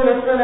غير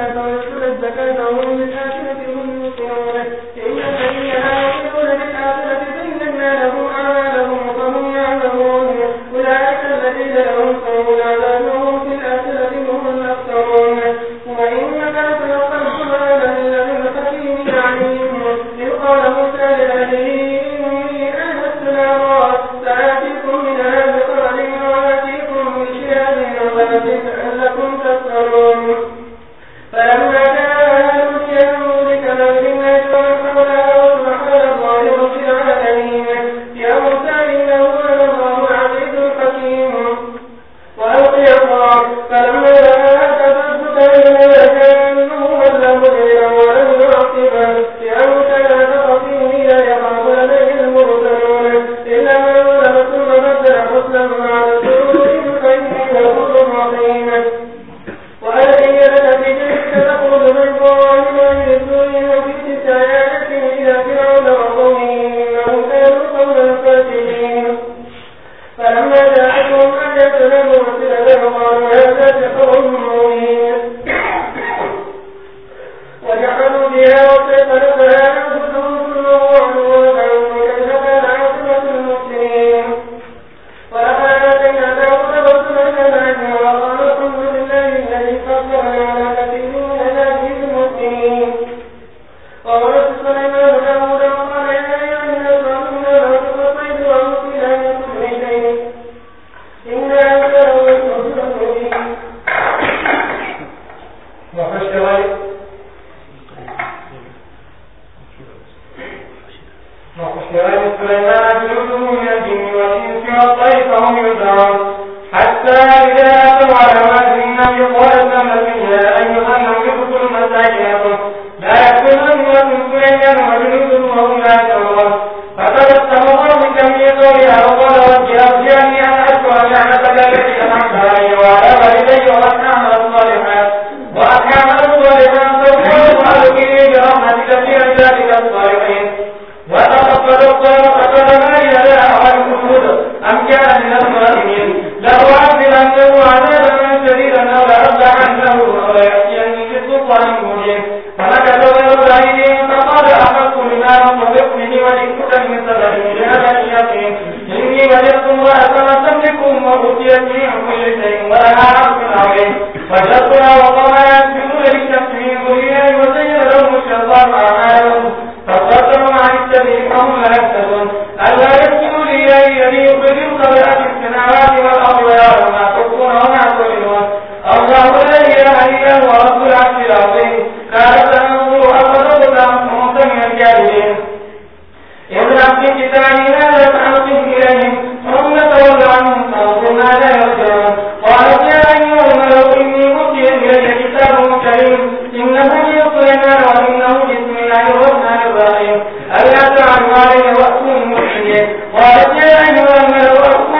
لهم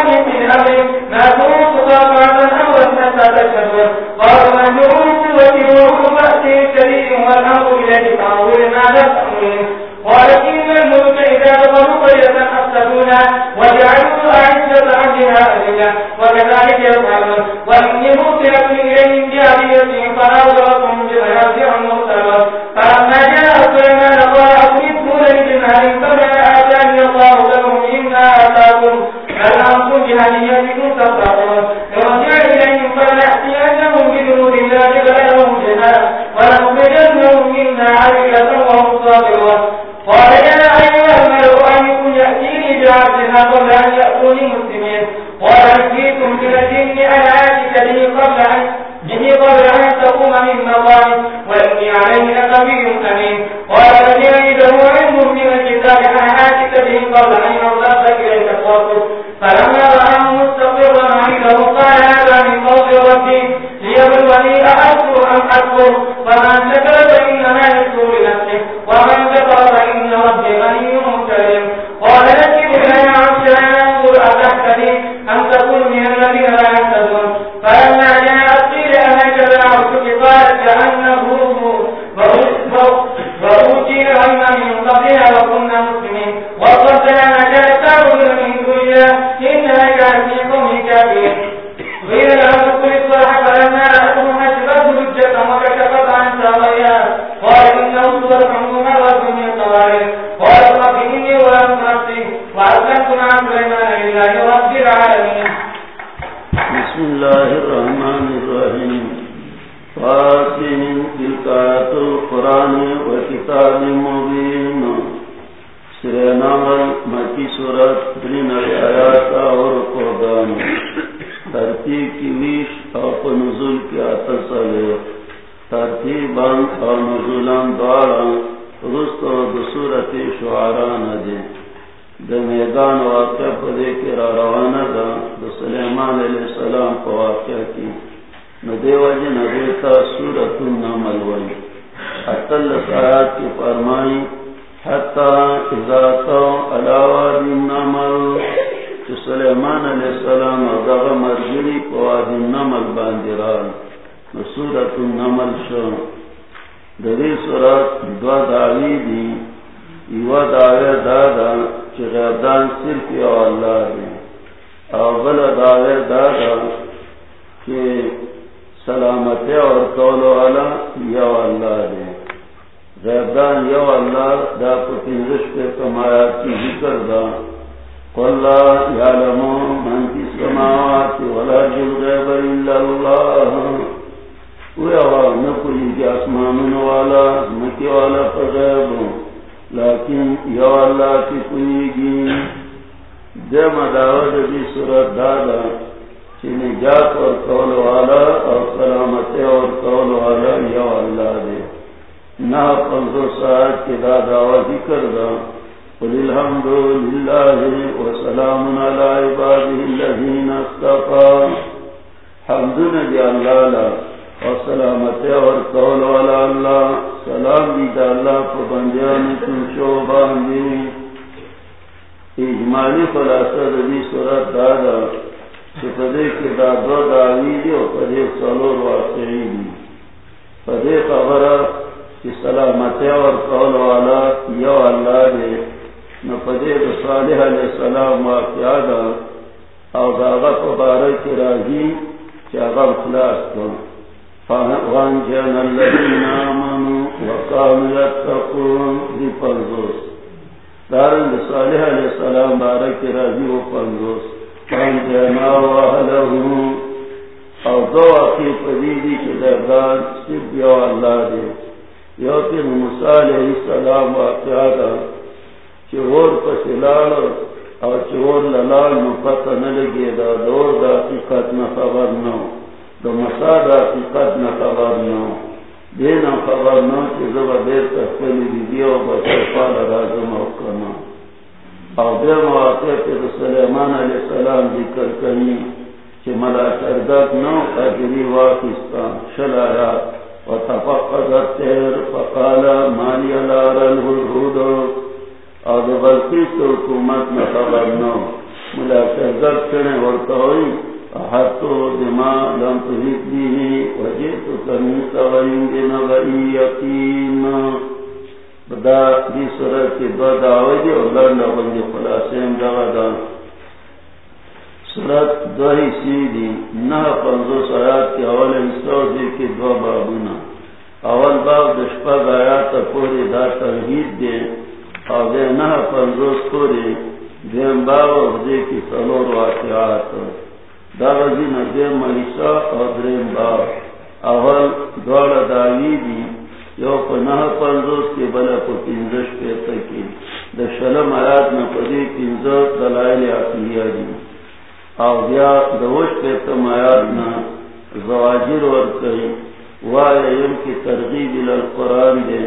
كل الصلاح فلما رأتهم أشبه الجنة وكشف اللہ دے۔ کے دادا ذکر دا قل الحمد للہ وسلام علی عباده الذین اللہ اور قول والا اللہ۔ سلام دی دا اللہ کو بندیان تم شو باندی اجمالی خلاصہ دی صورت دادا پدے کے دادو داوی دی اور پدے سلور واقعی دی۔ پدے خبر کی سلامت اور قول والا یو اللہ دے. نہ پدے صالح علیہ السلام واقعہ دا. او داغا پبارک راجی چاغا خلاص کو وان جان الذین آمنوا وقالوا يتقون دی پردوس دارن صالح علیہ السلام بارک راجی و پردوس او دو اخی پدیدی کے دردان صرف یو اللہ دے۔ یو تین مسال السلام واقعا دا چہور پسلال او چہور للال مپتہ نلگے دا۔ دور دا حقیقت نہ خبر نو دو مسا دا حقیقت نہ خبر نو دینا خبر نو کہ زبا دیر تکلی دی دیو بسر پال رازم او کنا او دے مواقع پہ سلیمان علیہ السلام ذکر کرنی۔ کہ ملا کردت نو اجری واقستان شلارا و تفقد التیر فقال مالی الار الہدود او دے بلکیس حکومت میں خبر نو ملا کردت کرنے ورطوئی احطو دما لم تحیط بیہی وجیتو کمی سوئین دے نبئی یقین۔ دا دی صورت کی دو دعوی دی اور لرنا بندی خلاصیم دعوی دا دو ہی دی نہ پنزو سایات کی اول انسو دی کی دو بابونا۔ اول باب دشپا آیات پوری دا ترہید دی اور دے نہ پنزو سکوری دیم باب دی کی سلور واقعات. دا وزی نا ملیسا اور دریم باب. اول دوڑ دعوی دی یو پناہ پنزوس کے بلا کو پنزش پیتا کی دا شلم آیات نا پدی پنزوس دلائل عقلیہ دی او بیا دوش پیتا آیات نا زواجر ورکی وائیم کی ترغیب الالقرآن دے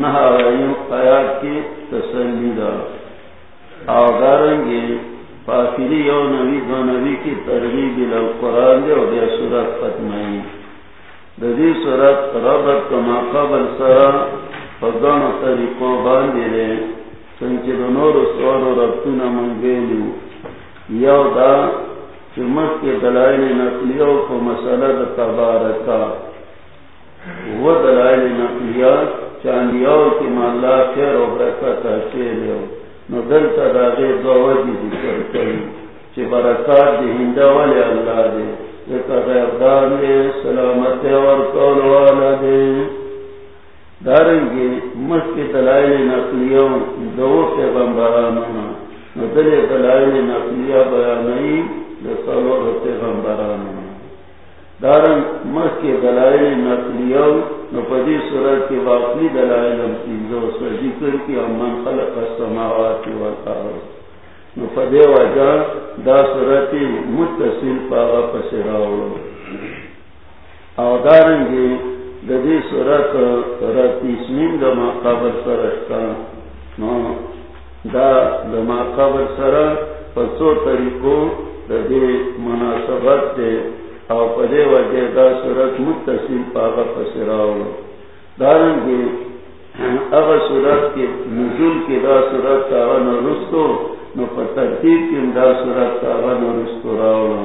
نہا وائیم آیات کی تسلی دا او دارنگی فاکری یو نبی دو نبی کی ترغیب الالقرآن دے او بیا صورت ختمائی ددی صورت ربط کما قبل سرا فگان طریقوں باندے لے سنچے دنور سوار ربطونا منگیلو یو دا چمت کے دلائل نقلیوں کو مسئلہ دا تبارکا. وہ دلائل نقلیہ چاندیاؤ کی مالا خیر و برکت حسیل ہو. نو دلتا دا غیر دو وجی ذکر کری چی برکات دی ہندہ والی اللہ دے. سلامت اور قول والا دے. دارنگی مس کی دلائل نقلیوں دو سے بمبرانا دلائل نقلیہ بیانی دسالو سے بمبرانا دارن مخ کے دلائل نقلیو نو پدی صورت کے واقعی دلائل ہم تیزو سو ذکر کی امن خلق السماوات والارض۔ نو پدی وجہ دا صورت متصل پاغا پسراؤ او دارن گی ددی صورت رتیسمین دا ما قبر سرشتا نو دا دا ما قبر سر پسو طریقو ددی مناسبت دے او پدے وجہ دا صورت متصل پاگا پسراؤ دارن کے اغا صورت کے نزول کے دا صورت کا نرستو نو پا ترتیب کی دا صورت کا نرستو راؤ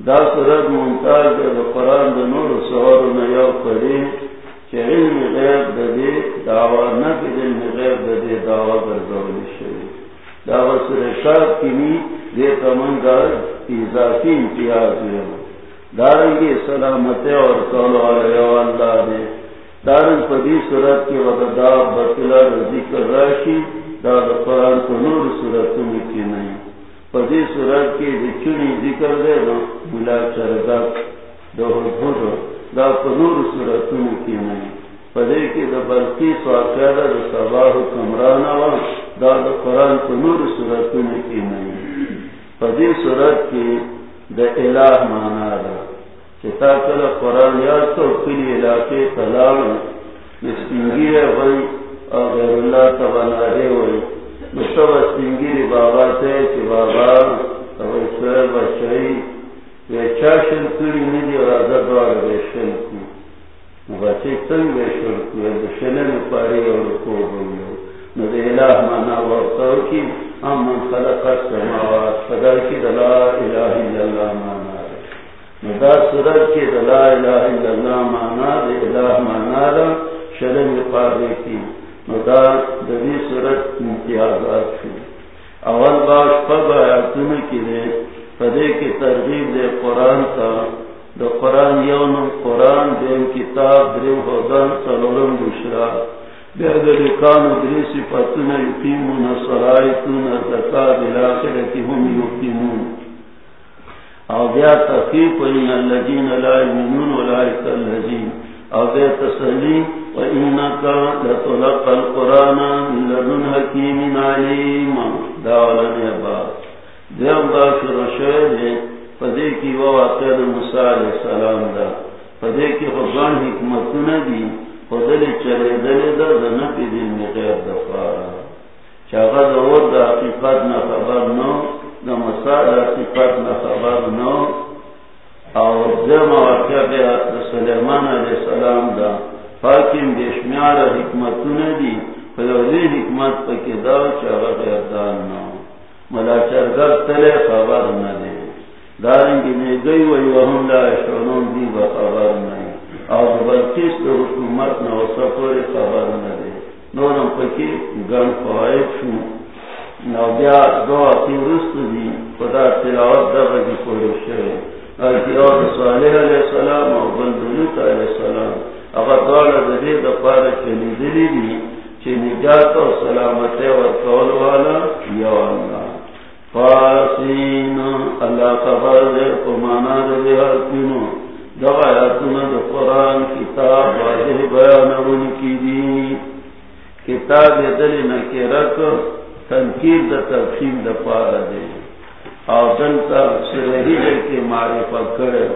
دا صورت منتاز دے دا قرآن دا نور سوار نیاو پڑے علم غیب دے دعوی علم یعنی دے دعوی شوی دعوی کی دے تمن اضافی امتیاز دارنگی سلامت اور قول اللہ دے. پدی صورت کی وقت بطلا ذکر راشی قرآن کو نور صورت کی نہیں. پدی صورت کی چنی ذکر دے دو ملا چردک دو. حضور دا پنور صورت کی نہیں پدے کی دا بلکی سواقع دا سباہ کمرانا وا دا دا قرآن کو نور کی نہیں پدی صورت کی دا الہ مانا دا چتا کل قرآن یاد تو کلی علاقے تلال سنگیر ہوئی اور غیر اللہ تبانا تبنارے ہوئی مستب سنگیر بابا تے کہ بابا اوی سوئے بچائی وی چاشن کلی ندی اور آزاد وار بیشن کی بچے تنگ بیشن کی اور بشنن پاری اور کو ہوئی ندی الہ مانا وقتاو کی ہم من خلق السماوات فدا کی دلا الہ الا اللہ مانا ندا سورت کے دلا الہ الا اللہ مانا دے الہ مانا را شرم پارے کی ندا دبی سورت امتیازات کی اول باش پب آیاتون کی دے پدے کی ترغیب دے قرآن تا دا قرآن یون قرآن دے کتاب درم حدان سلورم بشرا. بیادر کان دری صفتون یقیمون صلائتون زکاة بالاخرتی هم یقیمون او بیا تخفیف، ان الذين لا يؤمنون اولئك الذين او بیا تسلی، و انك لتلقى القران من لدن حكيم عليم داولن ابا دیو با شروع پدے کی وہ واقعہ موسی علیہ السلام دا. پدے کی خدان حکمتونه دي خدای چلے دلے دا نه پیدین غیر دفارا چاغه د اور د حقیقت نه خبر نو، دا نہ مسال صفت نہ خبر نو. اور جمع واقعہ بے سلیمان علیہ السلام دا. فاکم دیشمیار حکمت دی فلوزی حکمت پا کی داو چاگا غیردان نو. ملا چرگر تلے خبر نہ دے دارنگی نے گئی وی وهم لا شنون دی با خبر نہیں اور بلکیس تو حکومت نہ ہو سفر خبر نہ دے نورم پکی گن فوائد شو نو بیا دو اتی رست دی، خدا تلاوت دا بگی پوری شوی اتیاوت صالح علیہ السلام او بندلوت علیہ السلام۔ اگر دوار دلی دا پارا چنی دلی دی چی نجات و سلامت و قول والا یا اللہ۔ فاسین اللہ خبر دے کمانا دلی حرکینو دو آیاتنا دا قرآن، کتاب واضح بیانون کی دی کتاب دلی نکی رکھ، تنقید دا تفصیل دا پارا دے۔ او دلتا سرہی دے کے معرفت کرے۔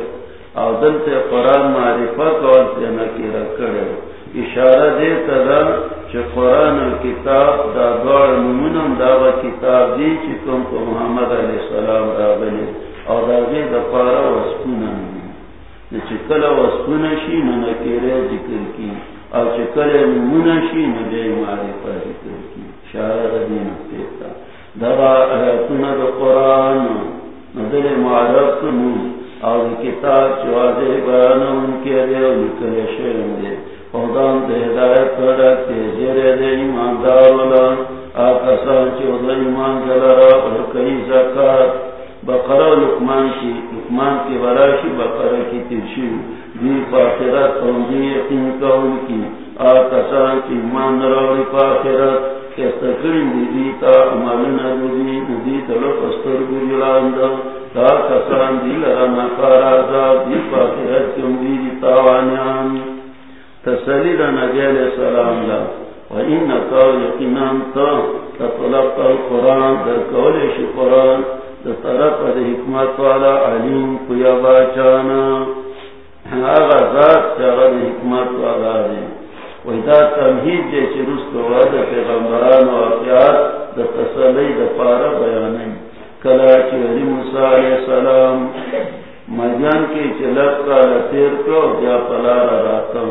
او دلتا قرآن معرفت اور تے نکیرہ کرے۔ اشارہ دے تدا چھ قرآن کتاب دا دوار نمونم، دا با کتاب دی چھ کم کو محمد علیہ السلام را بلے او دا دے دا پارا وسپونن دی چھ کلا وسپونشی نکیرہ ذکر کی. او چھ کلا نمونشی نجے معرفت ذکر کی. دین تیتا دبا ایتنا دا قرآن ندل معرف کنو او دا کتاب چوازے بیانا ان کے دے و لکلے شرم دے. خودان دے ہدایت کردک تے زیر دے ایمان دارولا آقا سان چوزا ایمان جلرا اور کئی زکاة بقرہ لکمان کی لکمان کی براشی بقرہ کی ترشی دی پاکرات توندی یقین کون کی آقا سان کی ایمان راوی پاکرات دیتا عمالنا دی دی تلو پستر گری لاندہ دا کسان دی لرا نکار عذاب دی فاقیت کم دی دی تاوانیان تسلی دا نبی علیہ السلام لا و این نکاو یقینان تا تطلق القرآن در کولیش قرآن دا طرف دا حکمت والا علیم کیا باچانا. آغا ذات چاگا دا حکمت والا دی. و دا تمہید جیسی رست و دا پیغمبران و اقیات دا تسلی دا پارا بیانی کلا چلی موسیٰ علیہ السلام مجان کی چلت کا لطیر کو جا پلا پلار راتا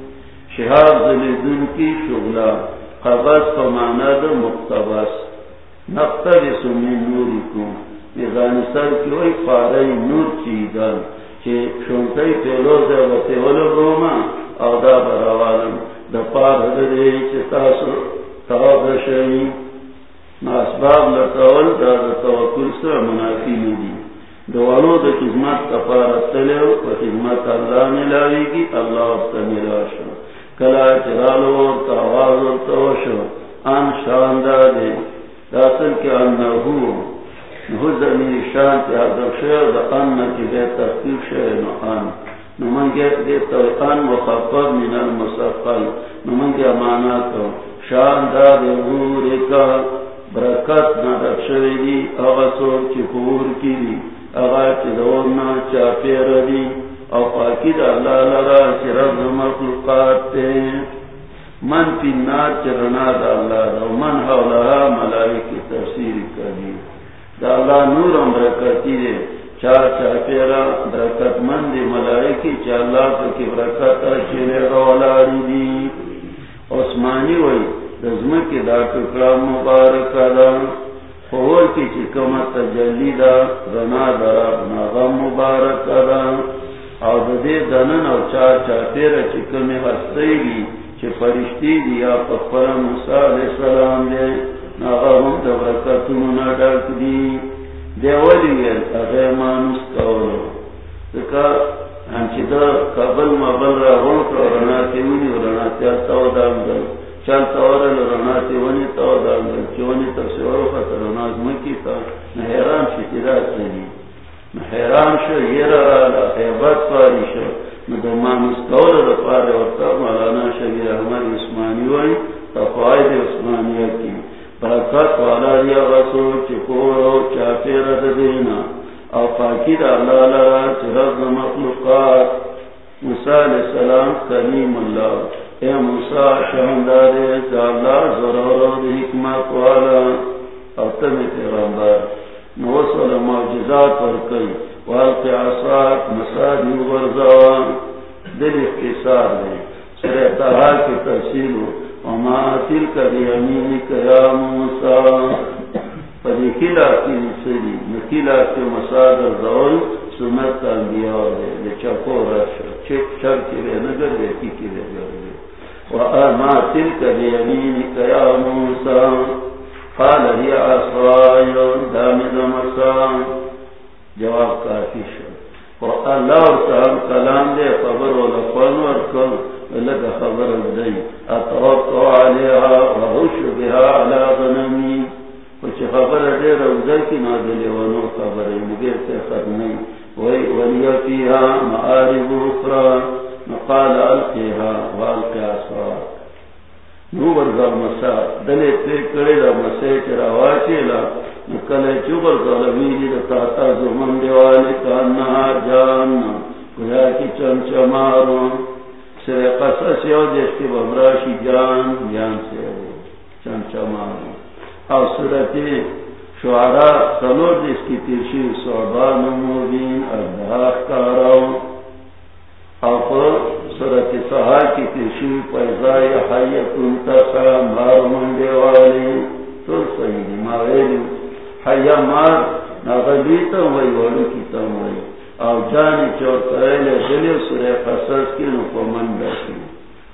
شہاب زلیدن کی شغلا خباس پمانا دا مقتبس نقتبس من نوری کن. میزانی سر کی وی پارای نور چیدن. چه شنطای پیلوز دا بطیولو روما او دا براوالم دا پار حدده چه تاسو تاو دشایی ناسباب لطول دا دا توکل سر منافی ندی. دوالو دا خدمت کفارت تلیو و خدمت اللہ ملاوی کی، اللہ ابتا ملاشو کلا چرالو تاواز و توشو ان شاندہ دے۔ داسل کے انہو نہو زمین شان تی حضر شیر دا ان کی بے تحقیق شیر نو ان نمان گیت دے تو ان مخفر من المسقل نمان گیا معناتو شاندہ دے غوری کا۔ برکت نہ رکشوی دی اغسور چی پور کی دی۔ اغا چی دورنا چا پیر دی او پاکی دا اللہ لرا چی رب مخلوقات تے۔ من پی نار چی رنا دا اللہ دا، من حولها ملائکی تفسیر کری۔ دا اللہ نور ام برکتی دے۔ چا چا پیرا برکت من دی ملائکی چا اللہ پاکی برکت چی رولاری دی۔ عثمانی وی دزمکی دا ٹکڑا مبارک دا۔ فور کی چکم تجلی دا، رنا درا ناغم مبارک دا۔ او دے دنن او چار چار چاپیر چکم ہستی گی چھ پرشتی دی یا پخبر موسیٰ علیہ السلام دے ناغم دا برکتون ڈاک دی دے ولی گئے اغیر مانوس کولو. دکا ہنچی دا قبل مبل را غنک رنا تیونی رنا تیار تاو دام دل چل تورل رنا تی ونی تو دال چونی تو سیورو خطر ناز مکی تا نہ حیران شی تیرا سنی حیران شو یر را لا حیبت پاری شو. نہ دو ما مستول را پار اور تا مولانا شبیر احمد عثمانی وی تفاید عثمانی کی. برکت والا یا رسول چکورو چاپیر دینا. او پاکی دا اللہ لرا چرد مخلوقات. موسیٰ علیہ السلام کریم اللہ. اے موسیٰ شہندار اللہ ضرور و حکمت والا. اتم پیغمبر. نوصل معجزات ورکی والقی عصات مسادی ورزوان دل اختصار دے سر اتحا کی تفصیل وما تلک بیمینک یا موسیٰ. پدی کلا کی نسلی. نکلا کی مسادر دول سنت کا انبیاء دے. لچکو رش. چک چر کی رے نگر دے، کی کی رے گر وأما تلك بيمينك يا موسى قال هي عصاي دامد مسا جواب کافی شو اور اللہ تعالی کلام دے، خبر و لفن ورکل لك خبر دی اتوقع علیها وحش بها على غنمی. کچھ خبر دے روزہ کی نازلی ونو خبر مگر سے خدمی وی ولی فیها معارب اخرى. قال القيها والقيا سوا نو ورغ مسا، دلے تے کڑے دا مسے چرا واچیلا نکلے چوبر زمن جان۔ کی قصص یو جس کی بمراشی جان۔ جان سے چمچمارو او سورتی شعراء سلور جس کی تیرشی صعبان مبین سورت سہا کی تیشی پیزائی حیت انتقا مار منڈے والی تو سیدی ماویلی. حیا مار ناغبی وی کی تم وی. او جانی چور کرے دلی سورے قصص کی نو من بیٹھی.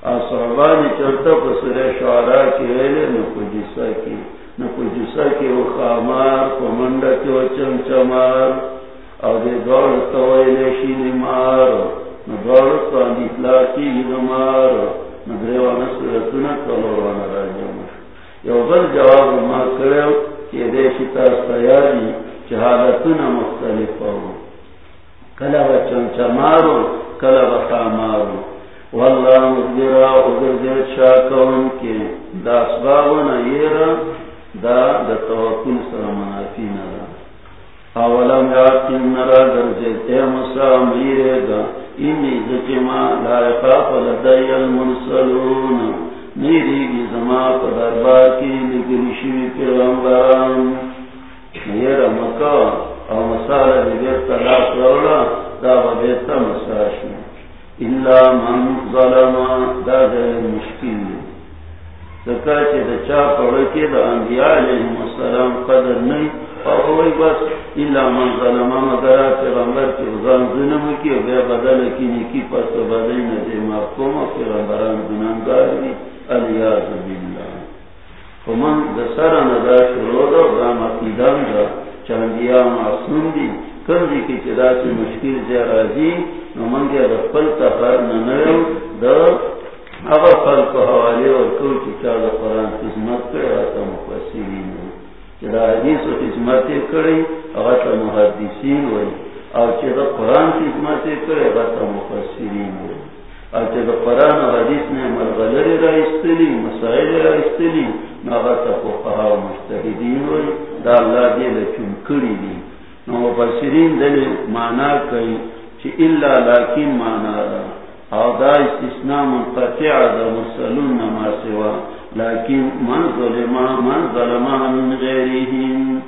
او صحبانی چورتا پا کی ویلے نو کو جسا کی. نو کو جسا کی او خامار کو منڈا کی او چمچمار. او دے دوڑ تو ویلے شینی مار. نو دوڑ تو اندی اطلاقی نمار نو دریوانا سورتنا یو بل جواب ما کرے کہ دے شتا سیاری چہالتنا مختلف ہو کلا و چمچمارو کلا و خامارو واللہ مدبرا اگر دیر شاکون کے دا اسبابنا ایرا دا دا توکل سر منافی نرا اولم یاقین نرا در جیتے مسا میرے انی زکما لائقا المرسلون. گی زما پا دربار کی لگری شوی پیغمبران مکا او دیگر دا الا من دا مشکل دکا چی دا چا پڑکی دا انبیاء علیہم السلام قدر نئی او ہوئی بس الا من ظلم مگر پیغمبر کی وزان ظلم کی و بے بدل کی نکی پس بدل ندی محکوم و پیغمبران گنانگار دی علیاذ باللہ۔ فمن دا سر شروع دا و دا دا، چاندیا معصوم دی کم دی کی چدا سے مشکل جی جا راجی نو منگیا دا پل تفار ننو دا اغا پل کو حوالی اور کو چکا دا قرآن خدمت کرے، آتا مفسرین چدا حدیث و خدمت محدثین وی قرآن خدمت مفسرین وی قرآن و حدیث را استلی مسائل را استلی ناغتا فقہا و مجتہدین وی دا اللہ کری دی نو مفسرین دل مانا کئی چی لیکن مانا دا او دا استثناء منقطع دا مرسلون نما سوا. لیکن من ظلما من ظلما من غیرهم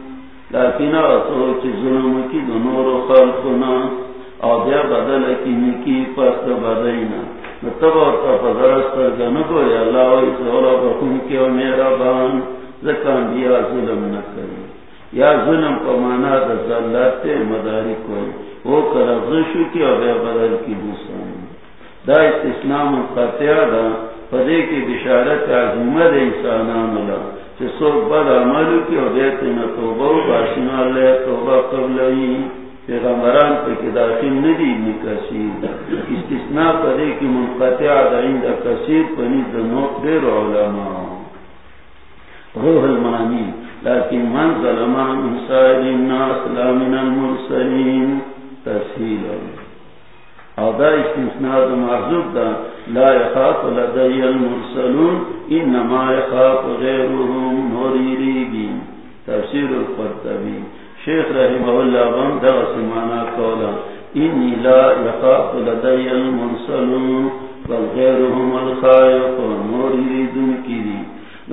لیکن اصو چی ظلم کی دنور و خلقنا. او دیا بدل کی نکی پس بدینا نتبا مطلب تا فضرست گنگو یا اللہ وی سولا بخون کی و میرا بان. زکان دیا ظلم نکری. یا ظلم کو مانا دا ذلات مداری کوئی. وہ کرا کرغشو کی اور بدل کی دوسرا دا استثناء منقطع دا. پدے کی بشارت عظیمہ دے انسانان اللہ چھ سوک بد عملو کی اور دیتنا توبہ و باشنا اللہ توبہ قبلہی پیغمبران پہ کی داخل ندی ابن کثیر. استثناء پدے کی منقطع دا عند کثیر پنی دنوک دیر علماء. روح المانی لیکن من ظلم من سائر الناس لا من المرسلین. تفصیل او دا استثناء دا محضوب دا لا يخاف لدي المرسلون، انما يخاف غيرهم نوریریگی تفسیر القرطبی۔ شیخ رحمه اللہ بم دا سمانا قولا انی لا يخاف لدي المرسلون، بل غيرهم الخائف نوریریدن کی دی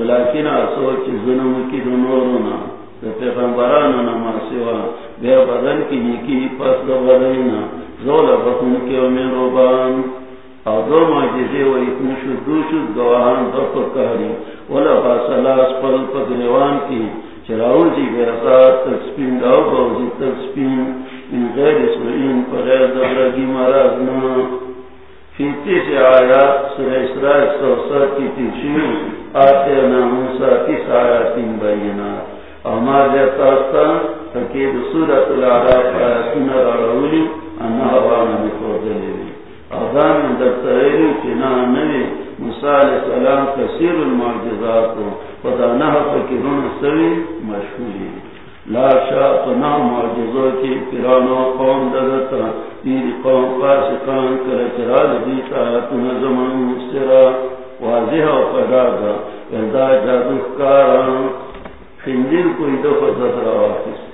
لیکن سوچ ظلم کی دنورونا پیغمبران نما سوا بے بدن کی نیکی پس دو بدینا زول بخون کے امین روبان. او دو معجزے و اتن شد دو شد گواہان دو پکاری ولا باسلاس پل پدنوان کی. چراؤ جی بے ازاد تکسپین داو باوزی تکسپین من غیر سوئین پر غیر دبرگی مرازنا. فی تیس آیات سر اسراء سو سر کی تیشیو آتے ناموسا تیس آیاتین بینات اما دیتا ستا فکید سورت العراف آیاتین رارولی انہا وانا مکودلی آدان اندر تغیری چنا نوی موسیٰ علیہ السلام کثیر المعجزات خدا نحا فکرون سوی مشہوری لا شاء نام معجزوں کی پیرانو قوم دگتا تیری قوم، فاسقان کرچرال دیتا تن زمان مسترا. واضح و فدادا اردا جادوکاران خندیر کوئی دفع زدر آفس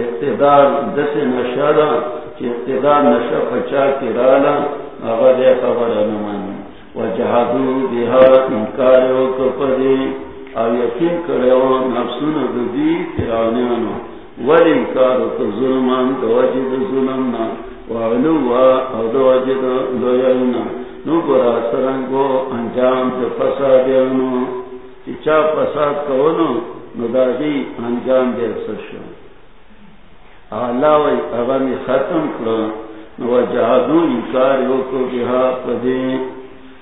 اقتدار دس نشادا چی اقتدار نشا پچا کی رالا آغا دے خبر نمان وجہادو بیہا انکاریو کپدی او یقین کریو نفسون دبی فرانیانو ولی انکارو تو ظلمان، دو وجد ظلمنا و وعلو او دو وجد دویلنا نو برا سرنگو، انجام تے فسادیانو۔ چی چا فساد کونو، نو دادی انجام دیر سشو اللہ وی اغمی ختم کرو۔ جہادو انکار یو کو پدے۔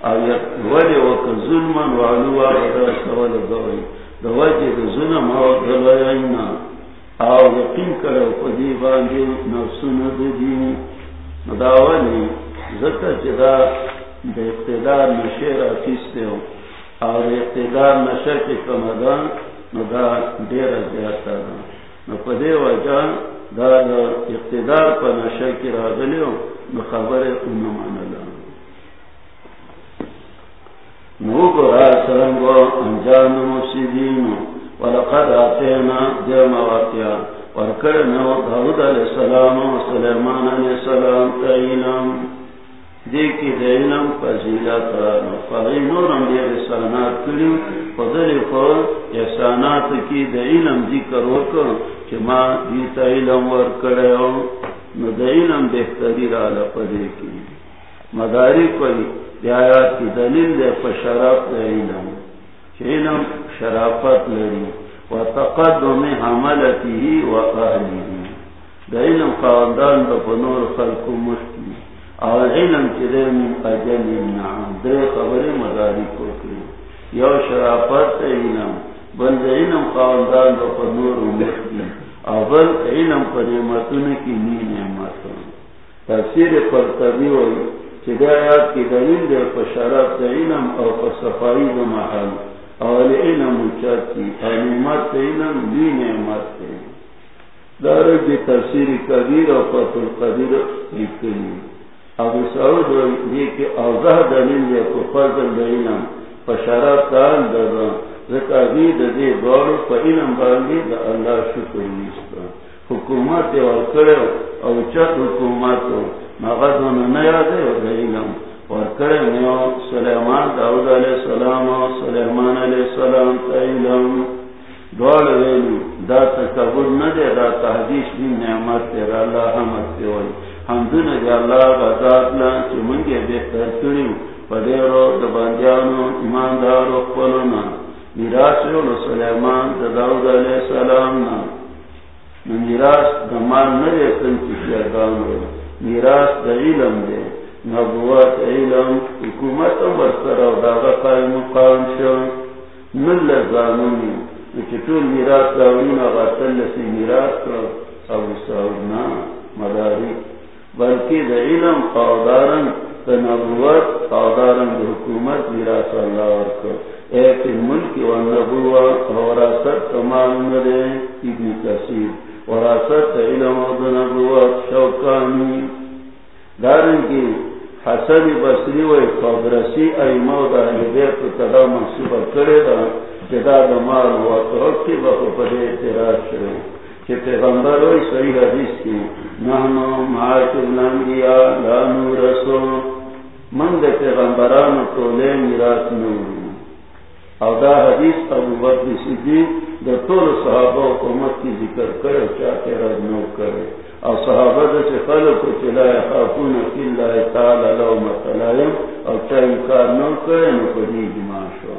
آیت ولی وک ظلمن والوا ودا سوال گوئی دوجہ دو ظلم او دلائینا آو یقین کرو پدی باندی نفسون دی مداولی زکر چدا دا اقتدار نشیر آتیستے ہو۔ اور اقتدار نشر کے کمدان ندا دیر زیادتا دا۔ نو پدے وجہ دا دا اقتدار پر نشر کی راغلیو نو خبر انمانا نو سلام سرنگو انجان مفسدین ولقد آتینا ورکرنو داود علیہ السلام و سلیمان علیہ السلام فضل احسانات کی ذکر وکر ما دیتا علم نو بہتری را لپدے کی۔ مداری کوئی دیایات کی دلیل دے پشرف دے علم علم شرافت لری، و تقدم حملتی و اہلی دا علم خواندان دا پنور خلق مشکی اور علم چرے من اجل نعم، دے خبر مداری کو کری۔ یو شرافت علم بل دا علم خواندان دا پنور مشکی اول علم پر نعمتون کی نی نعمت تفسیر پر تبھی ہوئی ہدایات کی دلیل دے پر شرف علم اور پر صفائی دو محل۔ اول علم اچت کی نعمت علم نی نعمت تے دارج دی تفسیر کبیر اور فتح القدیر لکھنی ابو سعود یہ کہ اوضح دلیل دے پر فضل علم پر شرف تان دے اللہ شکر نیستا حکومت او چت حکومت مغد نیا دے علم نیو سلیمان داود علیہ السلام و سلیمان علیہ السلام تا علم. دوڑ ویلو دا تکبر ندے دا تحدیث دی نعمت تیرا اللہ حمد تیوئی حمدن جا اللہ غزاتنا چی منگے بہتر کریو پدیرو دباندیانو ایماندارو قلونا میراث سلیمان داؤد علیہ السلام نا میراث دمان نہ دے کن کی شیطان ہو میراث د علم دے نبوت، علم، حکومت برسر او داغا قائم مقام شو نل زانونی چطور میراث داوین آغا تلسی میراث کرو ابو سعودنا مداری بلکہ د علم قادارن نبوت قادارن حکومت میراث اللہ ورکو۔ ایک ملک و نبوہ وراثت تمام مرے ابن کثیر۔ وراثت علم و نبوت شوکانی۔ دارن کی حسن بصری و قدرسی ایمو دا بیت تدا منصوبہ کرے دا، جدا دا مال و توقی بخو پدے اعتراض شروع۔ کہ پیغمبر ہوئی صحیح حدیث کی نحنو معاشر الانبیاء لا نورسو من دے پیغمبران تو لے میراث نور او دا حدیث ابو بکر صدیق دا طول صحابہ و قومت کی ذکر کرے چاہتے رد نو کرے۔ او صحابہ دا چے خلق و چلا خافون کی اللہ تعالی لو مطلعیم او چاہ انکار نو کرے، نو پدی جمع شو۔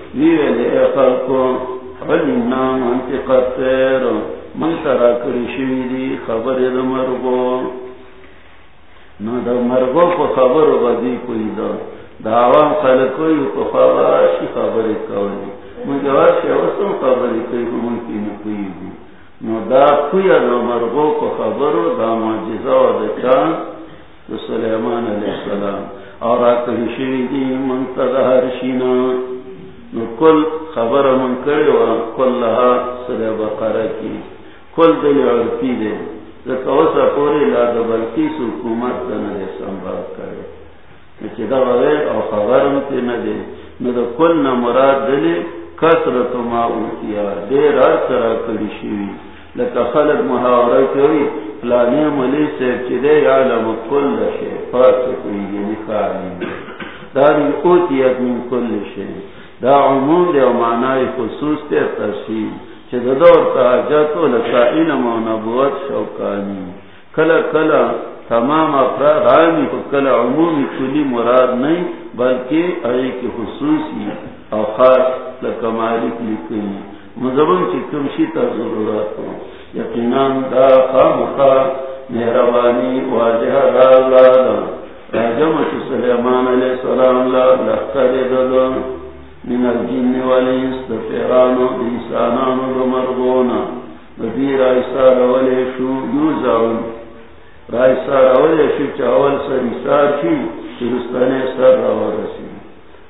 علمنا من ترا کری شویدی خبر دا مرگو نو مرگو پا خبر بدی کوئی دا. دعوام خلقوی کوئی. ممکی نکوی دی. نو دا کوئی دو مرغو کو خبرو دا معجزہ و سلیمان علیہ السلام. اور آکلی شوی دی منتظہ نو کل خبر من کرے و، کل لہا سر بقرہ کی کل دل عرفی دے ذکا وسا پوری لا دا بلکی سکومت دا سنبھال کرے او خبرم تی ندی نو دا کل نمراد دلی کسرت ما اوتیا. دیر ار سرا کلی شوی لکا خلق محاورہ کوئی فلانے ملی سے چرے عالم کل شے فرق کوئی یعنی خالی. داری اوتیت من کل شے دا عموم دے و معنی خصوص تے تفصیل چھ دا دور تحجتو لسائن و نبوت شوکانی. کلا کلا تمام افراد عامی کو کلا عمومی کلی مراد نہیں بلکہ اے کی خصوصی او خاص لکمالک لکنی مذہبن کی کمشی تا ضرورت ہوں یقیناً دا خامخا مہربانی واجہ رالا دا راجمت سلیمان علیہ السلام لا لخکر دلو من الجن والانس دا فیرانو دا انسانانو دا مرغونا نبی رائسا رولی شو یوزاون رائسا رولی چاول سر اسار شی سر رو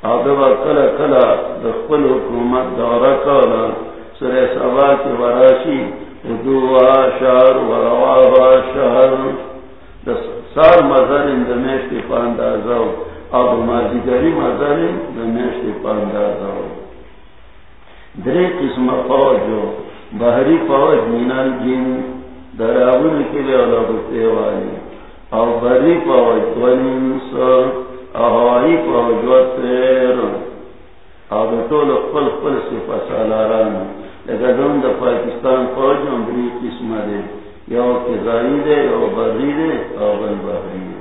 آدبا کلا کلا دخپل حکومت دورا کولا. سر سبا کی وراشی شہر وروا شہر سار مزر ان دمیش کی پاندازا اب ماضی گری مزر ان دمیش کی پاندازا درے قسم فوج ہو، بحری فوج مینل جن درابن کے لیے لگتے والی اور بری فوج ونس ہوائی فوج و تیر۔ اب تو لوگ پل پل سے فسالاران دون دا پاکستان فوج، ہم دری قسم دے۔ یو کزائی دے یو بری دے او بل بحری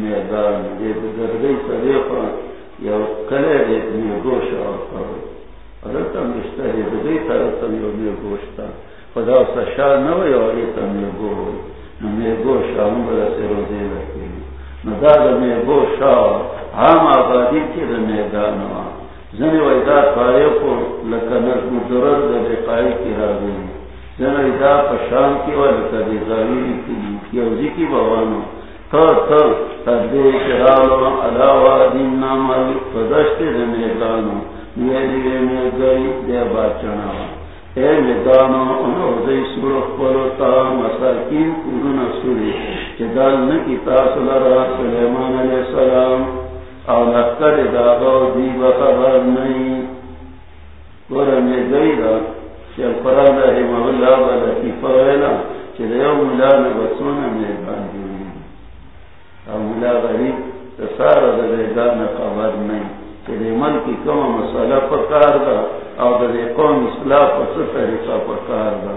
میدان دے دردی صدیقا یا کلے دے میگوش آتا حضرت ہم رشتہ دے دردی طرف یو میگوشتا خدا سا شاہ نوی سشا نو یا ایتا میگوش میگوش آم بلا سے روزے لکی مداد میگوش عام آبادی کی در میدان زنی ویداد پائے کو لکنر مدرد دے بقائی کی راگونی دا پشام کی کی کی کی بوانو تر تدے چرالو علاوہ دین نامل فدشت میدانو میدانو میں گئی دے باچنا اے میدانو انہو دے سورو تا مساکین سوری چدال نکی تاسلرا سلیمان علیہ السلام او لکر داغو دی بخبر نہیں میں گئی دا قرآن رحمہ اللہ فویلا ملا ملا نبسونا میدان دیو او غریب تسارا دا میدان خبر نہیں کی کم مسئلہ پکار دا او دا قوم اصلاح پس طریقہ پکار دا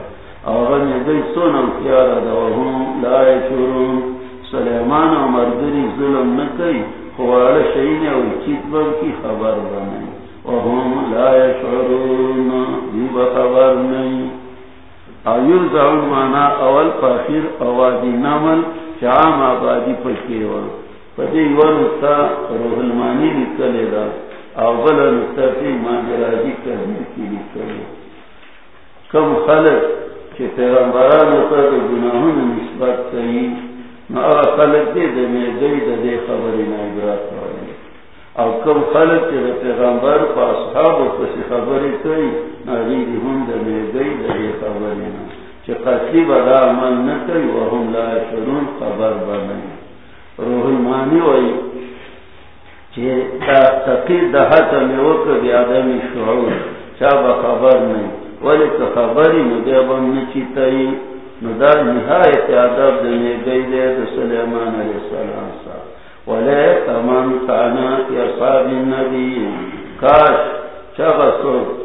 او غنی دی سونا کیارا دا وهم لا شرون سلیمان و مردری ظلم نکی خوار شہین او چیت بم کی خبر بنائی وهم لا يشعرون بخبر نہیں آیور زعون مانا اول پاخر اوادی نامل شام آبادی پکے ور پدی یو نقطہ روح المانی نکلے دا اول نقطہ پی کرنے کی نکلے کم خلق پیغمبران دے گناہوں نسبت کئی نو خلق دے دے میں گئی دے خبری نائبرات او کم خلق دا پیغمبر پا اصحاب و پسی خبری کئی دی هم دا دا خبری چی قتلی با دا عمل نکئی و هم لا شرون خبر با نئی روح المانی وی چی دا تقید دا حتا میوک دی آدم شعور. چا با خبر نئی ولی که خبری نو دیبا نچی تایی. نو دا نهایت عدب دا سلیمان علیہ السلام سا. ولیت من کانا یا یصاب النبی کاش چا چغسو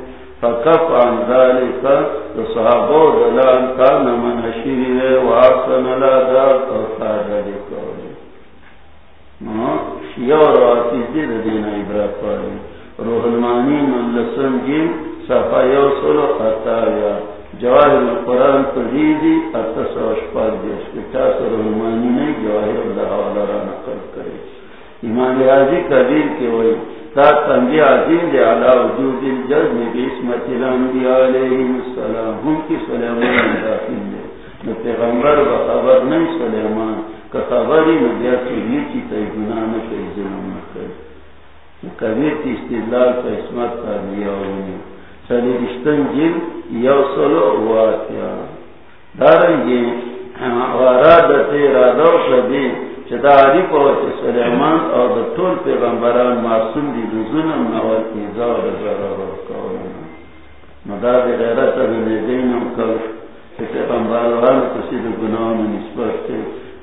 فکف عن ذالک صحابو دلان کان من حشیری ہے وآسن الاداب اور خاجہ دیکھو شیعہ اور آتیزی دینا عبرت پاری روحلمانی ملسن جیم صفا یو سلو اتاویا جواہر القرآن تجیدی اتسا اشپاک دیش کچا سر روحلمانی نہیں جواہر اللہ نقل کرے امام عزی کبیر کے وئی تنگی عظیم دے علا وجود الجزم باسمت الانبیاء علیہ السلام، ہم کی سلیمان داخل دے نو پیغمبر و خبر نہیں سلیمان کہ خبری نبیہ سلی چی تی گناہ نکے ظلم نکے کبیر تی استدلال کا اسمت کا دیا ہونی سلی رشتن جل یو سلو واتیا دارنگی وارادت ارادو شدی۔ چدا علی پوچ سلیمان او د ټول پیغمبران معصوم دي د ظلم او ایزا او ضرر ورکول نو دا د غیرت د دینم کول چې پیغمبران ته سید ګناونه نسبت ته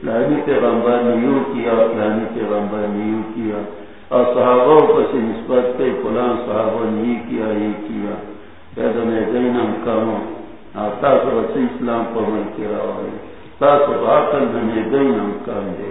لانی پیغمبر نیو کیا لانی پیغمبر نیو کیا. اور صحابہ کو نسبت پہ فلان صحابہ نہیں کیا یہ کیا. پیدا میں دینم کم اور تاثر اسلام پر من کی رہا ہے تاثر عقل میں دینم کم دے.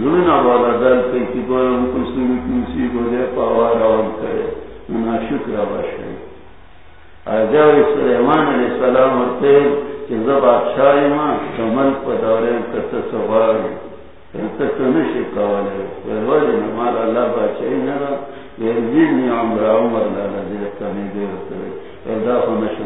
زونا والا دل پہ کی گویم کسوی کنسی کو دے پاوا روان کرے منا شکر باشے آجاوی سلیمان علیہ السلام ورتے کہ زب آتشائی ماں کمل پا دورے کتا سواری کتا نشی کوالے ویلوالی نمال اللہ باچائی نرا. ویلزیدنی عمر عمر لالا دیتا می دیتا ویلدا خونشن کوالے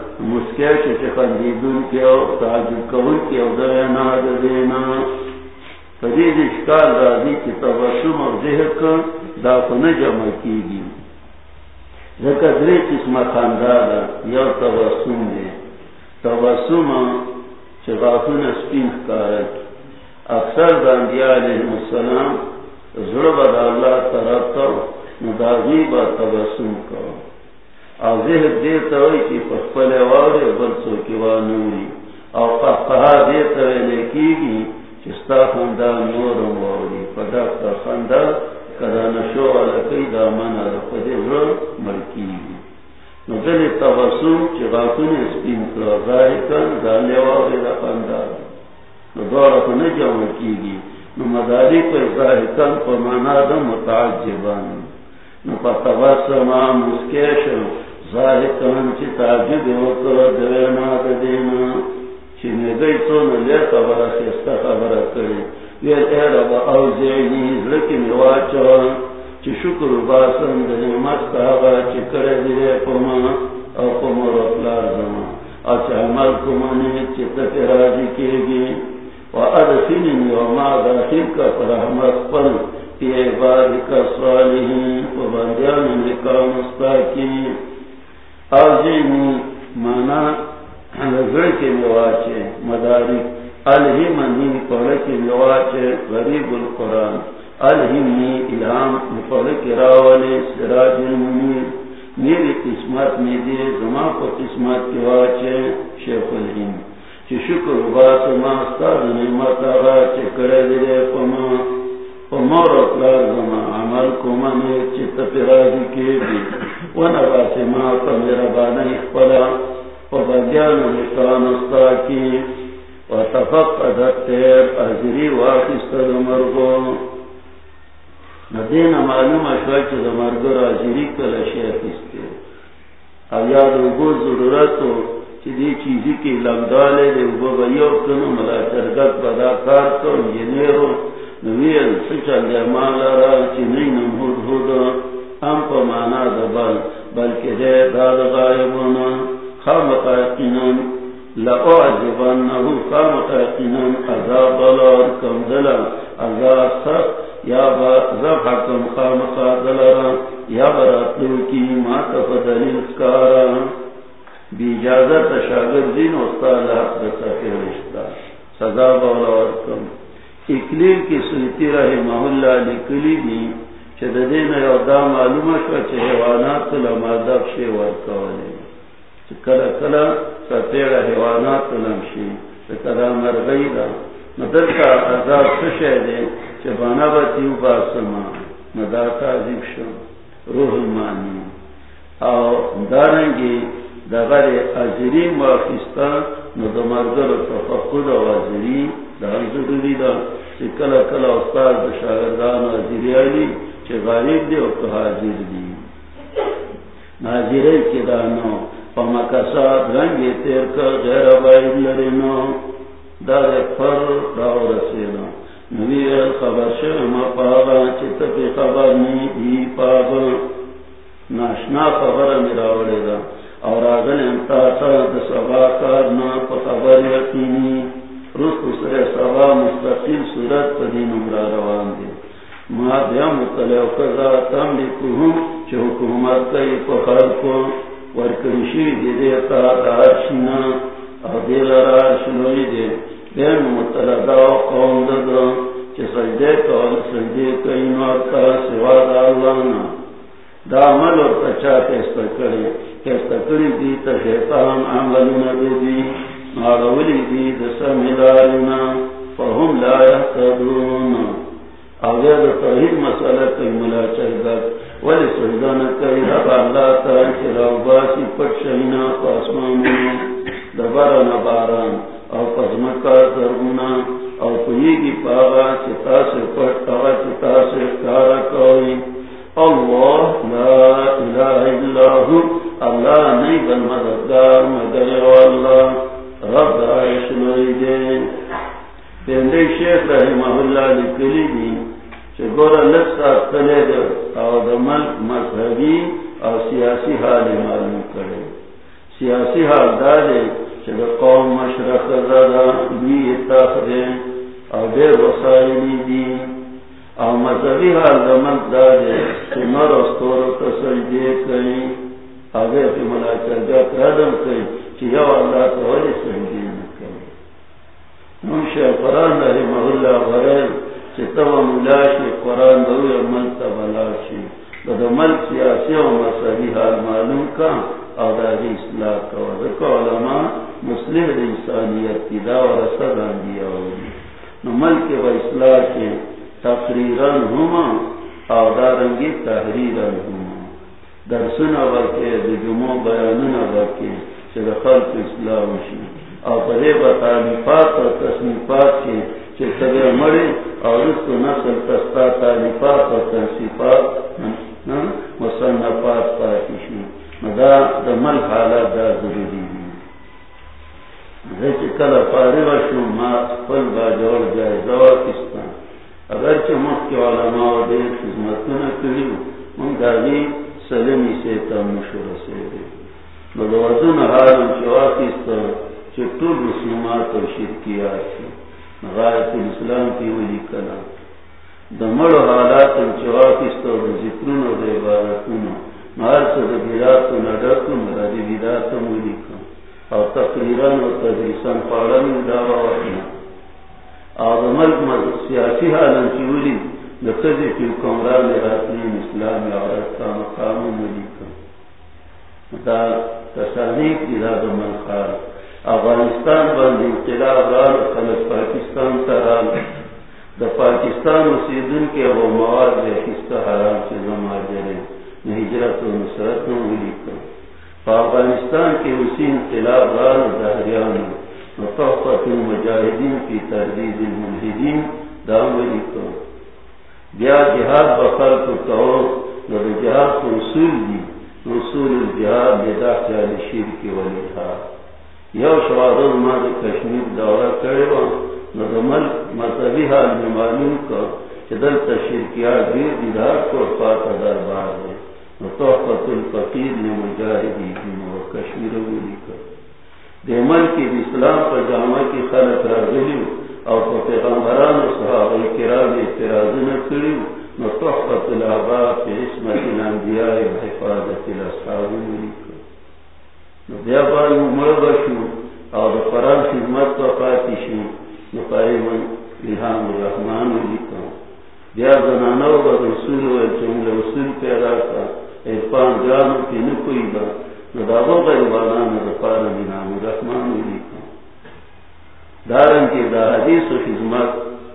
مسکر چکے خندیدون او تعجب او دینا. فدید اشکال راضی کی تبسم اور ذہر دا جمع کی گی ذکر دری قسم خاندار یا تبسم دے. تبسم چغافن سپین کارت اکثر باندیا علیہ السلام ضرب اللہ طرف تو مداغی با تبسم کرو ذہر دیتا ہوئی کی پسپلے وارے کی وانوری او دیتا ہوئی لیکی گی چستا نورم واری پدکتا کدا نشو مرکی گی نو چی غاکون اسپین ظاہر کن دالے دا نو کو نجم کی گی نو مداری پر ظاہر کن پا مانا دا متعجبان. نو مسکیشن ظاہر کن چی تاجد وکر دینا چی تو خبر خیستا خبر کری ویل اے رب زلکی چی شکر دنی چی کرے دیرے پما او پما رفلار زمان عمل کمانی چی تکی راجی کیگی و داخل کا فرحمت پل صالحین و بندیان استاکی مانا نظر کے لواچے مداری الہمنی پڑھ کے لواچے غریب القرآن الہمنی الہام پڑھ کے راولے سراج المنیر میری قسمت میں دے زما کو قسمت کے واچے شیخ الہم شکر بات ما استاد نعمت آغا چی کرے دے پما پما رکلار زما عمل کو منے چی تپرازی کے بھی ونبات ما فمیر بانی اخبرا وبدیان نکان استاکی. وتفقدت تیر اجری واقست دمرگو ندین معلوم اشوائی چی دمرگو را اجری کل شیخ استے او یاد اوگو ضرورتو چی دی چیزی کی لگدالے دے اوگو بیو کنو ملا چرگت بدا کار تو انجینیرو. نویل سچل دے مالا را چی ہودا ہم پا مانا بلکہ دے داد غائبونا عذاب کم دلا عذاب سخت یا با یا براتلو کی کارا بی اجازت شاگر دین استاد حق دسا کے رشتہ، سزا بلار کم اکلیل کی سلطی رحمہ اللہ لکلی دی یو دا معلوم شو چه حیوانات لمادب شی ورکولی چه کلا کلا سپیڑ حیوانات لمشی چه کلا مرغی دا مدر کا عذاب سشه دی؟ چه بانا با تیو باسما مدر کا عذیب شو. روح المانی. او دارنگی دا غر عزیری موافستان نو دا مرگر تفقد و عزیری دا ضروری دا چه کلا کلا استاد شاگردان عزیری علی کہ غریب دے اور تو حاضر دی. ناظر کے دانو پما کا ساتھ رنگ تیر کر غیر بائی لرنو دار پر داو رسینا. نبی خبر شما پاگا چت پہ خبر نہیں دی پاگ ناشنا خبر میرا وڑے گا اور آگل انتا تا سبا کرنا خبر یقینی. رس سر سبا مستقل صورت پدی نمرا روان دے۔ ما بیا مطلع قضا تم لکوهم چه حکومت کئی پخر کو ورکنشی دی دیتا دارشنا او دیل رارشنوی دی بین مطلع دا قوم دادا چه سجده کول سجده کئی نوارتا سوا دا اللہنا دا عمل اور تچا کستا کری کستا کری دی تا شیطان عملنا دی دی۔ نارولی دی دسا مدارنا فهم لا یحتدون آگے دا توحید مسئلہ کئی ملا چاہدت ولی سجدان کئی رب اللہ تعالی کی باسی پت شہینا پاسمانو دبارا نباران او پزمکا درگونا او پویگی پاگا چتا سے پت آگا چتا سے کارا کوئی اللہ لا الہ الا ہو اللہ نہیں بل مددگار مگر اللہ رب دے شیخ رحمہ اللہ لکلی دی گورا تلے دے او دا ملک مذہبی او سیاسی حال معلوم کرے. سیاسی حال دا دے دا قوم مشرق بی اتاق دے او وسائلی دی. او مذہبی حال دا ملک دا دے مر تسجدے کئی او دیر پی ملاچر جا قدم کئی یو اللہ تولی سجدے نکئی نوشہ قرآن رحمہ اللہ غریب ملاشی قرآن دو عمل تبلاشی دا ملک سیاسی و مسئلی حال معلوم او اصلاح علماء مسلم انسانیت کی دا انبیاء نو ملک و اصلاح کے تقریران ہما او تحریران ہما درسنا بیاننا چه خلق اصلاح ہوشی او پدے با تعلیفات و تصنیفات کے چه مڑے اور اس کو نسل تستا تعلیفات اور تنصیفات مصنفات پاکشی مدا دا مل حالات دا ضروری دی۔ چه کل پارے وشو ما پل با جوڑ جائے دوا کستان اگر چه مخ کے علماء و دیر خدمتنا کریو من داوی سلمی سے تا مشور سے دے مدوازن چوا طول و شرکیات کی غایت الاسلام کی ولی کلا حالات ذکرون و مار سے و ولی کلا او تقریران و تدریسان وحنا سیاسی حالن کی ولی لقضی کی کمران اسلام عورت کا مقام ولی دا تصانیق دیداد من خارق افغانستان بند انقلاب رال خلق پاکستان ترال دا پاکستان اسیدن کے وہ مواد دے حصہ حرام سے زما جرے ہجرت و نصرت نو ملی کر افغانستان کے اسی انقلاب رال دہریان تحفت المجاہدین کی تردید الملحدین دا ملی کر بیا جہاد بخل کو کہو جہاد کو اصول دی اصول الجہاد بدا خیال شیر کے ولی تھا یو شوارز ما دی کشمیر دورہ کرے وا نظمل مذہبی حال میں معلوم کر کہ دل تشیر کیا دیر دیدار کو فات دربار ہے تحفت الفقیر نے مجاہدی و کشمیر ولی کر دیمل کی اسلام پر جامع کی خلق راغلی اور پیغمبران و صحابہ کرام اعتراض نہ کری نو تحفت الابا پہ اسمت الانبیاء و حفاظت الاصحاب ولی کر نو بیا بار عمر بشو قرآن خدمت تو شو. نو پائی من الہام الرحمن ولی کر بیا زنانو با رسول و چنگ رسول پیدا کا ارفان جانو کی نکوئی با. ندابو غیبانان دفار بنام رحمان علیکم دارن کی دا حدیث و خدمت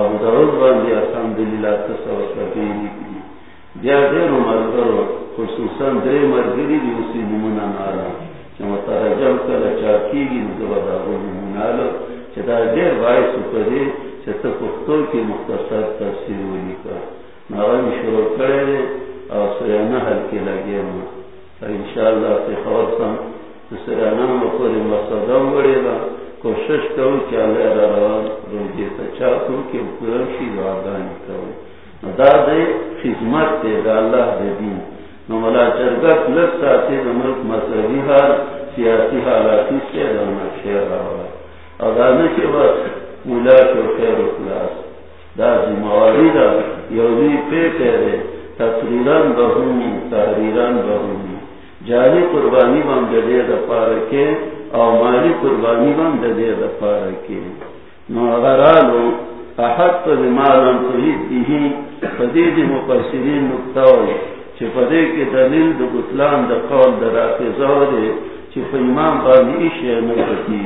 اور دروز باندھی الحمدللہ تصو سرحی بیا دیر مرگر خصوصا دے مرگری دی اسی نمونا نالا چما ترجم کر چاکی گی نزبا دارو نمونا لو چتا دیر بائی سپدے چتا پختو کی مختصر تفسیر ولی کا ناغمی شروع کرے دے اور سریانہ حل کے لگے ان شاء اللہ سے خبر سم سریانہ مقور مسدم بڑھے گا کوشش کروں کہ اللہ روان روزے سچا تو کہ پورشی وعدانی کرو دا دے خدمت دے دا اللہ دے دین۔ نو ملا چرگت لگ ساتے دا ملک مذہبی حال، سیاسی حالاتی سے دا نقشے رہا اور دا نکے بس مولا شو خیر و خلاص۔ دا زمواری دا یوزی پے پہرے تقریران بہونی، تحریران بہونی۔ جاری قربانی بم دے دفار کے او مالی قربانی بم دے دفار کے نو اگر آلو، احد پر مالم تحید دیہی فدید مقصرین نکتاوی چھ فدے کے دلیل دا گتلان دا قول دا راکزو دے چھ فا امام بانی ایشی نکتی.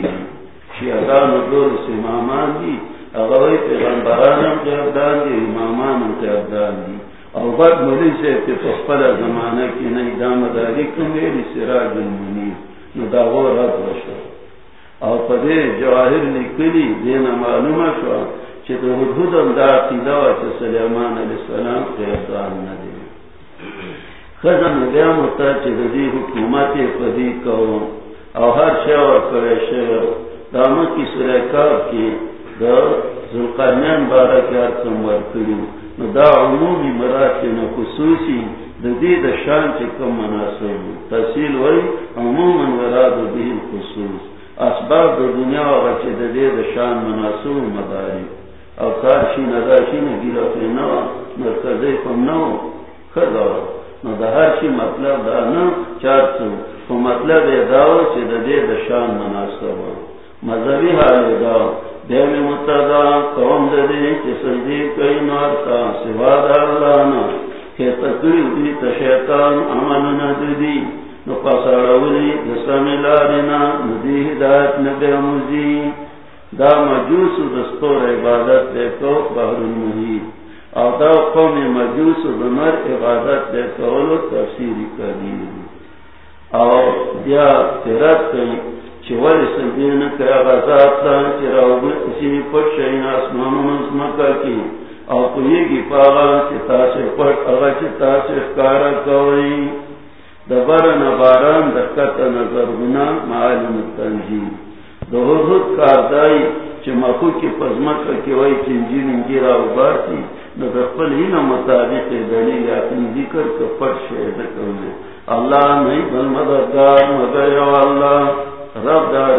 شیعدان و دور سمامان دی اگوی پیغمبرانم جہدان دی، امامانم جہدان دی. او بد ملی سے پخپل زمانہ کی نئی دام داری کمیری سراج المنی نو دا جواہر نکلی دینا معلوم شو چی دا حدودم دا عقیدہ و چی سلیمان علیہ السلام قیدان ندی خزم متا چی دا دی حکومت پدی او ہر شاور کرے شاور سرکار کی دا بارا ورکلیو دا عمومی مراتب خصوصی ددید شان مناسب تحصیل ہوئی عموما وراد به خصوص اسباب دا دنیا و غچے شان مناسب مداری او کارشی نداشی نگیرا پی نو نو خدا نو دا ہر شی مطلب دا نو چار سو تو مطلب داو چے ددید شان مناسب مذہبی حال داو دیو متدا قوم دے کہ سجدی کئی نار کا سوا دالانا کہ تکری دی ندی نو پسارولی لارنا ندی ہدایت نبی مزی دا مجوس دستور عبادت دے بحر المحید او دا قوم مجوس دمر عبادت دے کو تفسیری کری او دیا تیرات کئی چوال سبین غزات تا چرا اسی پٹ شہین آسمان مزمکا کی. او پوئی کی پاغا چتا سے پٹ اغا چتا سے کارا کوئی۔ دبر نباران دکت نظر گنا معلوم کاردائی مخو کی پزمکا کی چنجی ننجی را نو دخپل ہی مطابق دلیل اپنی ذکر کا پٹ شہد کرنے۔ اللہ نہیں بل مددگار اللہ، رب دار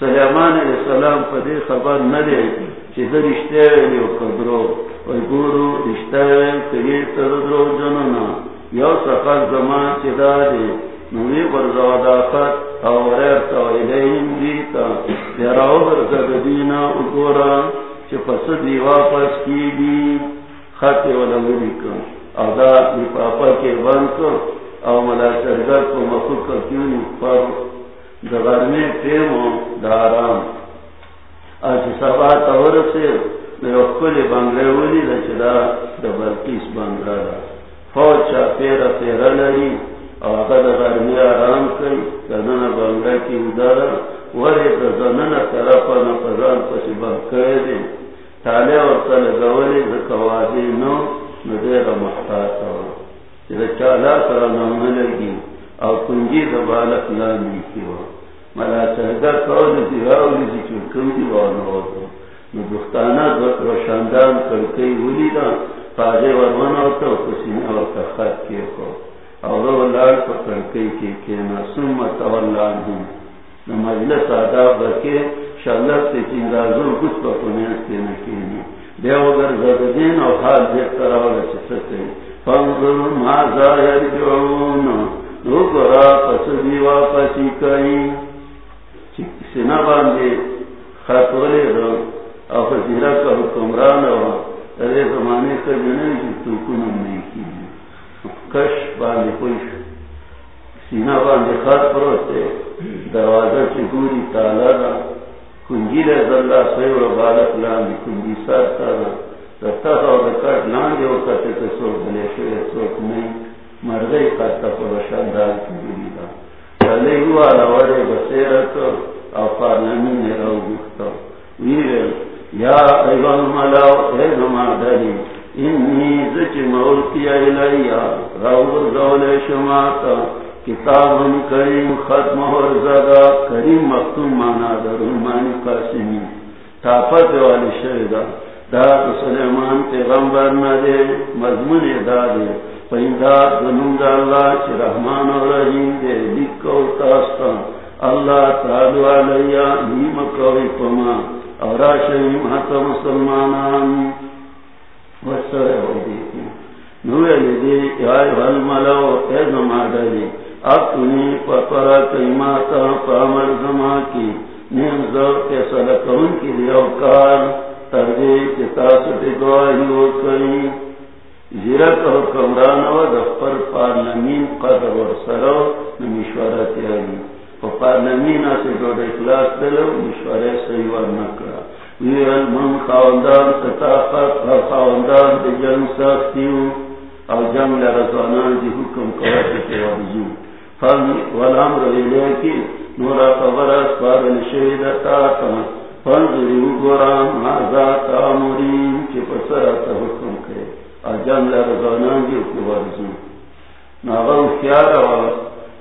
سلیمان علیہ السلام پدی خبر نہ دے چیز رشتے ویلی و قبرو. وی گورو رشتے ویلی تگی تردرو جنونا. یو سفر زمان چی دادی نوی برزاد آفت او غیر تا الہیم دیتا. یراو برزد دینا اگورا چی پس دی واپس کی دی. خط والا کن او دا دی پاپا کے بند کر. او ملا چرگر کو مخود کر کیونی پر دغر میں پیمو دارام آج سبا تور سے میرے کل بنگلے ولی دا چلا دا بلکیس بنگلا دا فوج چا پیرا پیرا لری گرمی آرام کئی کنن بنگا کی ادارا، ورے وری دزنن طرفا نقضان پسی بکر دی تالے اور تل گولی دکوازی نو ندیر محتاط ہو۔ چیزا چالا سر نمالگی او کنجی دبالک لامی کی ہو. ملا چہدہ قول دی دی چکم دی وانو نو دختانا روشاندان کرکی ولی دا. پاجے ورمانا ہوتا و کسینا وقت خط کیے کو. اور لال پکڑ کئی کے کینا سم تولان ہوں. مجلس آداب رکھے شلت سے چنگازوں کچھ پکنے کے نہ کینا دیو اگر زدین اور حال دیکھ کر اور سکتے فانظر ماذا یرجعون دو گرا پس دیوا پسی کئی سنا باندے خطولے دو اور فزیرہ کا حکمران ہوا ارے زمانے کا جنہیں جو تو کنم نہیں کی کش باندھے کوئی سینا باندھے خط پروتے دروازہ چگوری تالا دا کنجی لے زلہ سوی و بالک لاندی کنجی سار تالا دتا خواہ دکاٹ لاندے ہوتا تے سوک بلے شوئے سوک نہیں مرغی قطع پروشان دار کنجی دا چلے ہوا لورے بسیرت او پارلمین رو گفتا ویرے یا ایوان ملاو اے نمادری، انی زچ مولتی ایلیا راور دول شماتا کتاب کریم ختم اور زدا، کریم مختوم مانا در مانی قاسمی. تاپت والی شہدہ داد سلیمان پیغمبر ندے مضمون دادے پینداد دنوں دا اللہ چی رحمان و رحیم دے لکو تاستا اللہ تعالی علیہ نیم کوئی پما اور آشہیم حتا مسلمانان۔ پپرا کئی ماتا پامر زما کی نیم زور کے سلکون کی لیو کار تردے کتاس پی ہو کئی زیرک و کمران و دفتر پارلمین قدر و سرو نمیشورت یعنی پارلمین آسی دوڑ اخلاص دلو مشورے سیوار نکرا ویل من خواندان ستاقت و خواندان دی جنگ ساختیو او جنگ لرزوانان دی حکم کوتی کے وضو فن والامر ایلے کی نورا قبر اسپار لشہدتا تا فنظریو گرام مازا تامورین چی پسرات حکم کرے او جنگ لرزوانان دی حکم وضو ناغو خیار و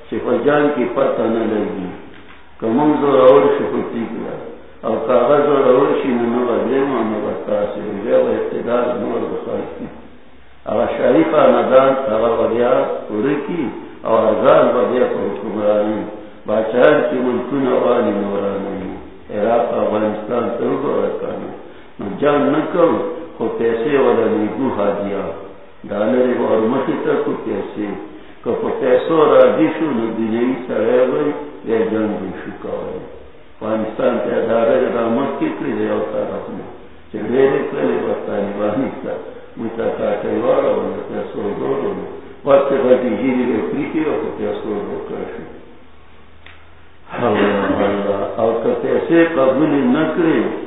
چی جنگ کی پتہ نلگی کمونزو اور شکتی گیا او کاغذ اور روشی نو بدلے مو نو بتاسی بیا و ابتدار نور بخاطی او شریفہ ندان او بیا ورکی او ازال بیا پر حکمرانی باچار کی ملکون والی نورانی۔ عراق، افغانستان تو ورکانا نو جان نکو کو پیسے والا نیگو حاجیا ڈالر اور مخی کو پیسے۔ کو پیسو راجی شو نو دنیای سرے گئی یا جنگ شو کوائی پاکستان کے ادارے رامت کی کری دے اوتا رکھنا چلے نکلے بستانی بانی کا مجھا کاٹے وارا ہونا پیسو دو ہونا وقت غدی جیری لے پریتی ہو تو پیسو دو کرشو اللہ اللہ۔ او کتیسے قبول نکرے نبیا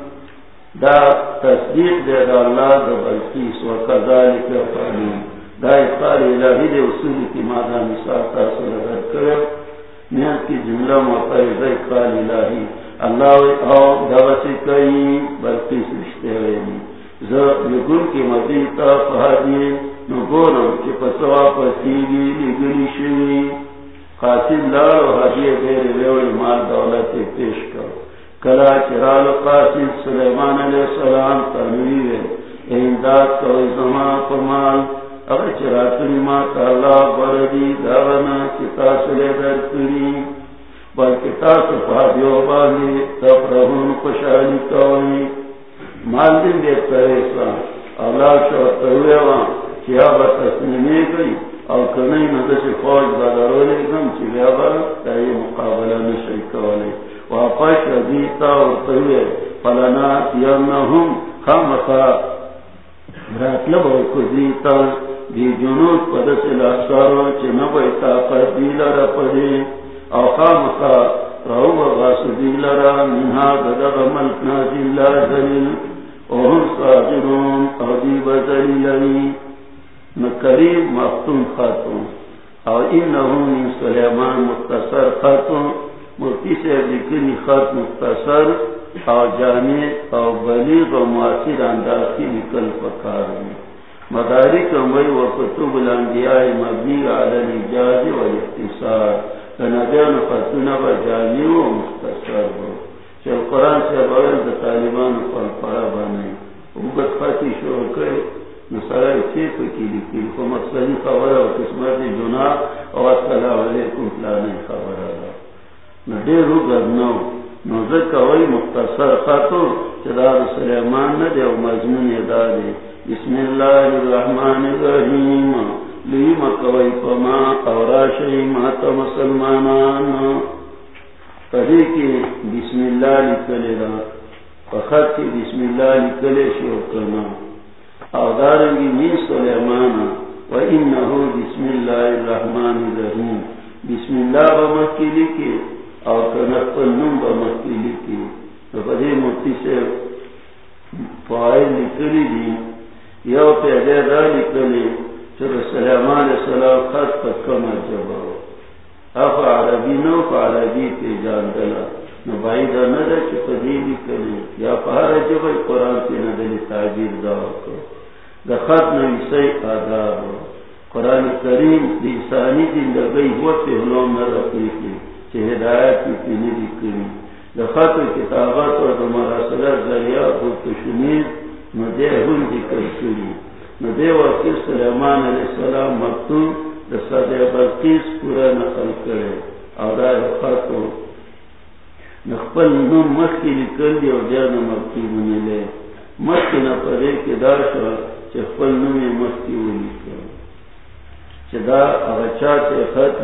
دا تصدیق دے دا اللہ دا بلقیس و کذالک فعلی دا اقبال الہی دے اصول کی مادہ مثال تاثر اگر کرو نیت کی جملہ موقع دا اقبال الہی. اللہ او دا دوسی کئی بلکی سرشتے ہوئے زر کی مدین تا فہدی نو چی پسوا پسیگی لگنی شوی. قاسم لارو حدی دیر ویوی مال دولت پیش کرو کلا چرال قاسم سلیمان علیہ السلام تنویوی انداد کوئی زمان پمال اگر چراتنی ما تا اللہ بردی دارنا چتا سلے در کری بلکہ تاسو پادیو باندی تفرہون خوشحالی کوئی۔ مال دن دے پریسا اللہ شوہر ہوئے وہاں کیا با تسلیمی گئی اور کنی ندش فوج بدرو لیکن چی بیا با واپس رضیتا اور ہوئے پلنا یمنہم خامخا راتلب و مطلب کدیتا دی جنود پدس لاسکارو چه نبای طاقت دی لرا پدی او خامخا رو بغاس دی لرا منها بدغ ملک نازل لا دلیل وهم صادرون او دی بزلیلنی نکریم مختون خاتون. او انہو من سلیمان مختصر خاتون. مرتی سے ذکری خط مختصر او جامع او بلیغ و معاصر انداز کی نکل پکار مداری کمبئی و کتب الانبیاء مبنی علی الاجاز و الاختصار کنبیان خطونا و جامع و مختصر ہو چل قرآن سے بغیر دا طالبان پر پڑا بنے اوگت خطی شروع کرے نصرہ اسی پکی لکی خو مقصدی خبر و قسمت جناب و السلام علیکم فلانے خبر آگا ندیر رو گرنو نوزر مختصر خاتو چدار سلیمان ندے و مضمون دادے بسم اللہ الرحمن الرحیم. لیم کوئی پما اورا شیمات مسلمانان. پڑھی کی بسم اللہ لکلے دا فخط کی بسم اللہ لکلے شو کرنا اودارنگی من سلیمان. و انہو بسم اللہ الرحمن الرحیم. بسم اللہ بمکی لکی اور کنقل نم بمکی لکی بدے مفتی سے فائل نکلی دی۔ یو پیدے دا نکلی۔ چر سلیمان السلام خط پت کم جبا اف عربی نو پا عربی پی جان دلا۔ نو بائی دا ندا چی پدی نکلی۔ یا پہر جبا قرآن پی ندلی تاجیر دا کو دا خط نویسی آداب قرآن کریم دی ثانی دن دا گئی ہوا پی حلوم ندا ہدایت کی کتابت اور ذریعہ کشمیر ہن وقت سلیمان علیہ السلام مکتوب پورا نقل کرے۔ اور خط نم مت کی نکل دی اور بنے لے۔ مت نہ پڑے کہ داش چپل نم نکل چدا اچھا سے خط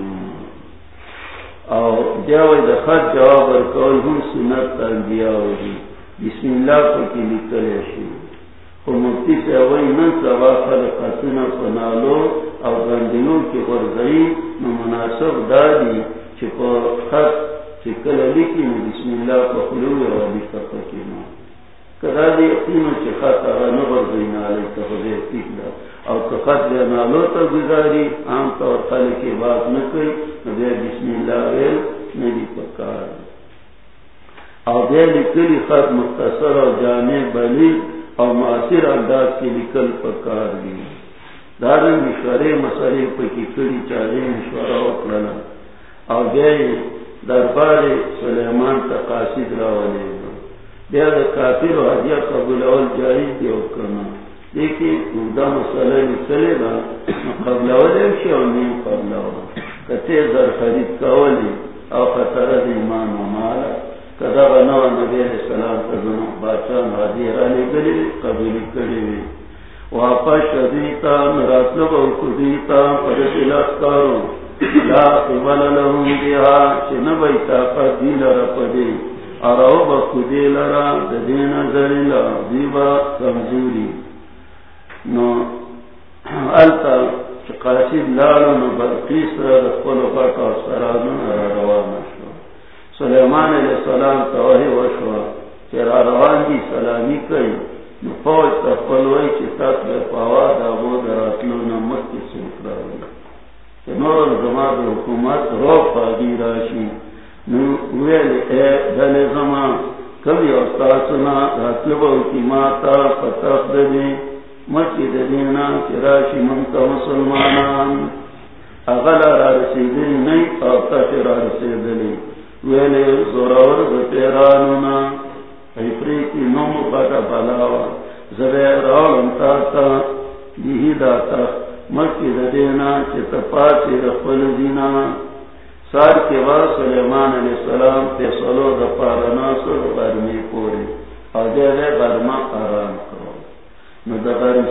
او جاوی دا خط جواب ورکول هم سنت انبیاء ہوگی بسم اللہ کو کی لکلے شی خو مفتی سے اوئی نن سوا خلقاتنا سنالو او گندنو کی غرزئی نو مناسب دادی چی پا خط چی کل لکی نو بسم اللہ کو خلوی او لکا پکی نو کدا دی اقیمو چی خط آغا نغرزئی نالی تخوزی اقیق دا او خط دے نالو تا گزاری، عام طور خلق کی بات نکئی دے بسم اللہ ویل نہیں پکار۔ او دے لکلی خط مختصر او جامع بلی او معاصر انداز کی لکل پکار دی۔ دارن مشورے مسئلے پکی کلی چاہے مشورہ اکلنا او دے دربار سلیمان تقاسد راولے۔ دے دا کافر و قبول اول جائز دے اکرنا دیکھیں اردہ مسئلہ نکلے گا قبل اولے شی اور نیم قبل اولے کتے زر خرید کولی او خطر ایمان و مالا کدا بناو نبی علیہ السلام تزنو باچان حدی رانی گلی قبولی کری وی. واپس شدیتا مراتلب و کدیتا پرس الاسکارو لا قبل لهم بها چنبی طاقت دیل رپدی اراو با کدی لرا، ددین زلیلا دیبا کمزوری. نو التا قاسد لالو نو بلقیس را دخلو خاکا سرانو را روان شو سلیمان علیہ السلام توہی وشو چرا روان دی، سلامی کئی. نو فوج تخلوئی چی تات بے پاوا دا بود راتلو نمت کی سوک راوی چی نور زمان حکومت رو پاگی راشی. نو ویل اے دل زمان کبھی استاسنا راتلو با حکیماتا پتاق دنی. مسجد دینا چراشی منتا مسلمانان. اغلا را رسیدنی نئی آتا چرا رسیدنی. ویلی زورور بپیرانونا ایپریتی نوم بڑا بلاوا. تا تا داتا. مسجد دینا مکی ددینا رخل دینا. سار کے بعد سلیمان علیہ السلام سلو غرمی پوری. اور دے دے غرما آرام. کرو نو دا غرم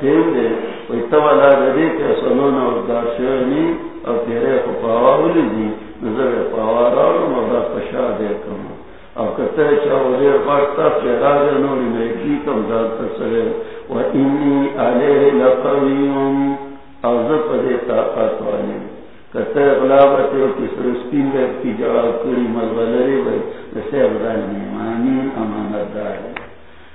تیو دے وی تولا ددی تیرے دی. نظر پشا دے کم. کتے دیر پیرا دے نوری کم و علیہ لقویم. زب دے طاقت والی کتے غلابت کس رسپین کی جواب کری ملغلری بے جسے غلانی مانین امانت داری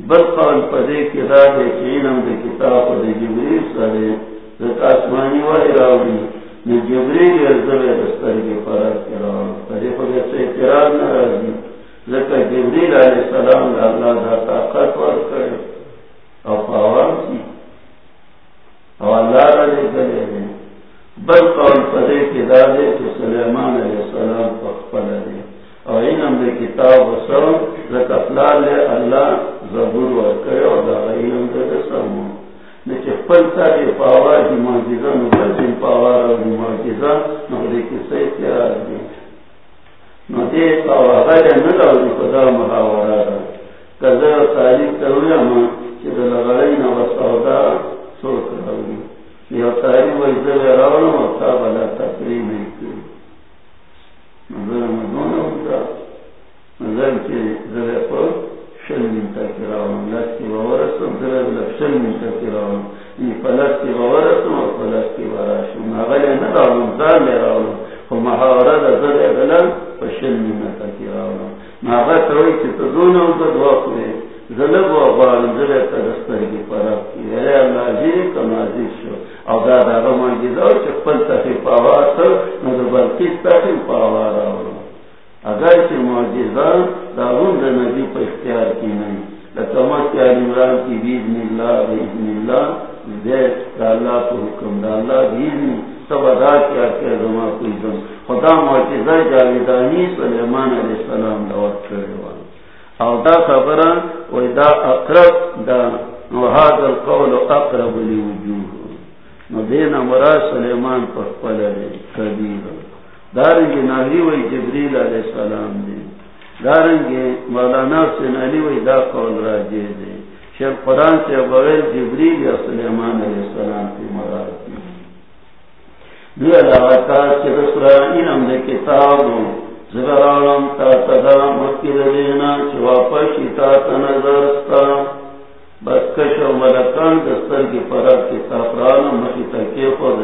بل قول پدے کی دا دے چینم دے کتاب دے جبریل سارے دا آسمانی والی وائی راوی جبریل ارزوے دستر کے فرق کرا پدے پدے سے اعتراض نہ رہی لکہ جبریل علیہ السلام اللہ دا طاقت ور کرے۔ او پاوان سی او اللہ رلے گلے دے بل قول پدے کے دادے تو سلیمان علیہ السلام پخپل دے۔ او انم دے کتاب و سرم لکہ اطلال اللہ زبور ور او دا غیلم دے دے سرمون پلتا کے پاوا جی معجزہ نو بل پاوا رو جی معجزہ نو دے کے صحیح تیار دی نو دے پاوا غیر جی نہ رو خدا محاورہ رو کذا تعلیم کرویا ما کہ دل غلی نو سودا سو کرو یہ تعلیم وے دے راو نو تا بلا تقریم کی نظر مدونہ ہوتا نظر کے ذرا پر شل منتا کراؤں لس کی وورسم ذرا شل منتا کراؤں فلس کی وورسم کی وراشم اغلی خو دا اغلال منتا چی تدون او دا و کی پراب کی. اے اللہ جیری کم عزیز شو. او دا دا غمان جیداو چی پل تخی پاوار سر ندو بلکیس تخی پاوار اگر سے معجزہ دارون دا نبی پر اختیار کی نہیں لکمت کی عمران کی بیدن اللہ بیدن اللہ زید دا اللہ کو حکم، دا اللہ بیدن سب ادا کیا کیا زمان کوئی زم. خدا معجزہ جاویدانی سلیمان علیہ السلام دور کرے والا. او دا خبران و دا اقرب، دا وحاد القول اقرب لی وجوه نو دینا مراد سلیمان پر پلے کبیر دارنگی ناہی وی جبریل علیہ السلام دے دارنگی مولانا سے نالی وی دا قول راجے دے شیخ قرآن سے بغیر جبریل یا سلیمان علیہ السلام کی مراد دی دو علاقہ سے رسرائین ہم دے کتاب زبرالم تا تدا مکر دینا چوا پشی تا تنظر ستا. بس کشو ملکان دستر کی پرد کتاب رالم مخی تکی خود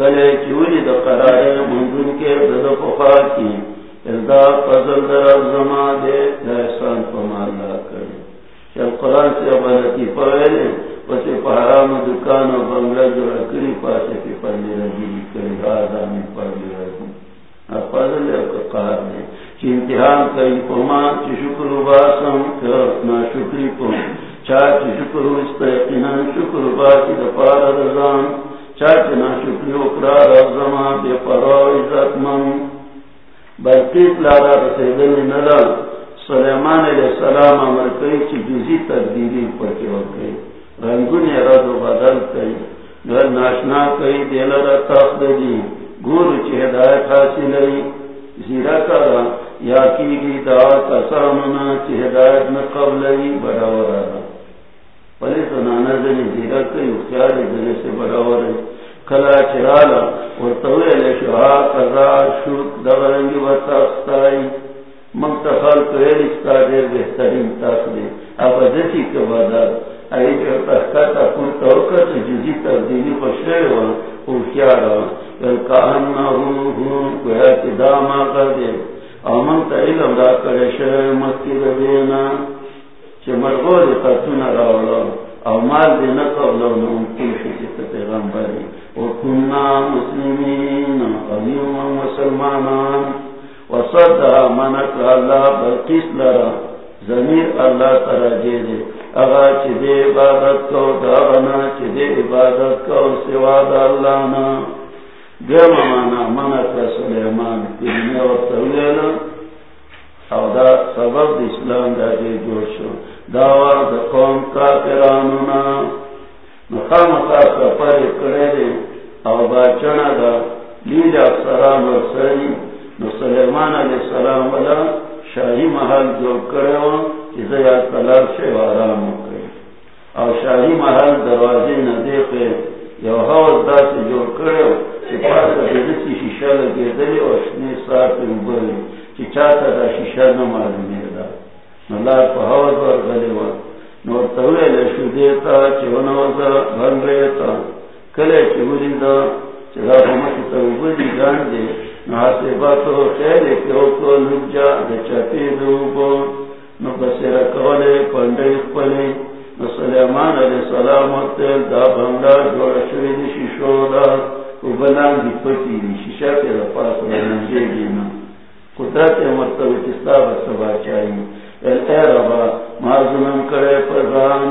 کلے چولی دا قرار منزل کے دد پخا کی اردا فضل در زما دے دا احسان پمالا کرے۔ چل قرآن سے بلتی پویلے پسے پہرام دکان و بنگلہ جو رکری پاسے کی پرلی رجی کری آدامی پرلی رجی فضل قہر دے۔ چی امتحان کئی پما چی شکر باسم نا شکری پم چا چی شکر استقینا شکر باسی دا پار رضان چاچنا شکری اقرار ازما بے پرو عزت من برقیت لارا رسیدن نلال سلیمان علیہ السلام امر کئی چی جزی تقدیری پرکی وکی رنگون رد و بدل کئی گل ناشنا کئی، دیل را تخت دی. گورو چی ہدایت حاصل ای زیرہ کرا یا کی گی دعا کسامنا چی ہدایت نقبل ای بڑا ورارا پلی سنانا زنی جی زیرہ کئی اختیار زنی سے برابر ہے کلا چرالا اور طویل شہا قضار شوک دغرنگی وطاقتائی منتخل کوئل استا دیر بہترین تاقلی اب دسی کبادار ای جو تحقاتا پورتا وقت جزی تبدیلی خوشوئے و اوشیارا یلکاہن روحون کوئی تی داما کر دے۔ امن تا علم دا کرے شہر مکی ربینا چه مرغو دی خطون راولا او مال دی نقبلو نمکن شکست پیغمبری و کننا مسلمین قدیم و مسلمانان و صدہ منک اللہ، بلقیس لرا زمیر اللہ ترجی دی اغا چی دی عبادت کو، داغنا چی دی عبادت کو، سوا دا اللہ نا۔ دیم مانا منک سلیمان کنی و او دا سبب اسلام دا دی جوڑ شو۔ داوا دا قوم مقام کا کرے دے او باچنا دا افسران نو سلیمان علیہ السلام والا شاہی محل جو کرے ہو اسے یا سے کرے او شاہی محل دروازے نہ دیکھے یو حوض دا سے جو کرے ہو چی دیدسی شیشہ لگے دلی اور ساتھ اوبرے چی چاہتا دا شیشہ نہ معلومی دا اللہ نور لشو دیتا بھن ریتا کلے دا دے۔ نحاسباتو دوبو نو نو سلیمان علیہ السلام دا بھنگا شوی دی شیشو دا او بلان دی پتی دی شیشا کے دا پاس رنجے قدرت مرتبی چستا بسبا چاہیے۔ اے ربا معظم کرے پرغان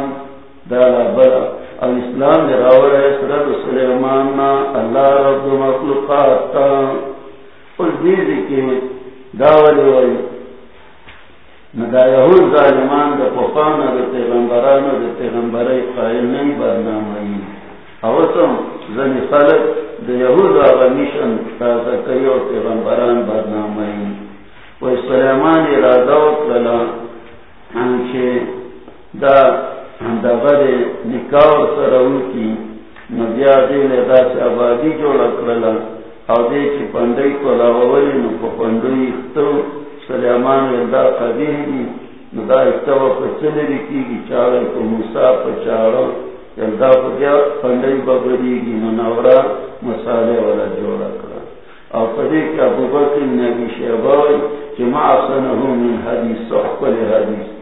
دالا بلا۔ اب اسلام نے راور ہے، سرد سلیمان نا اللہ رب مخلوقات تا۔ اس دیزی کی داولی وی ندا یہود ظالمان، دا پخانا دا پیغمبران دا پیغمبرائی قائل نہیں برنام اوسم زنی خلق دا یہود آغا میشن تازا کئی اور پیغمبران برنام وی سلیمان ارادہ وکلا دا دا غده نکاو سرون کی نبیا دیل دا سی آبادی جوڑا کرلا او دی چی پندی کولا وولی نو پا پندوی اختو سلیمان دا قبیه دی نو دا اختو پچلی رکی گی چاوی پا موسا پا چارو یلدا پا بیا پندی ببری گی نو نورا مسالے والا جوڑا کرلا او پدی که ابو بکر نبی شیباوی چی معصنه من حدیث، صحبه حدیث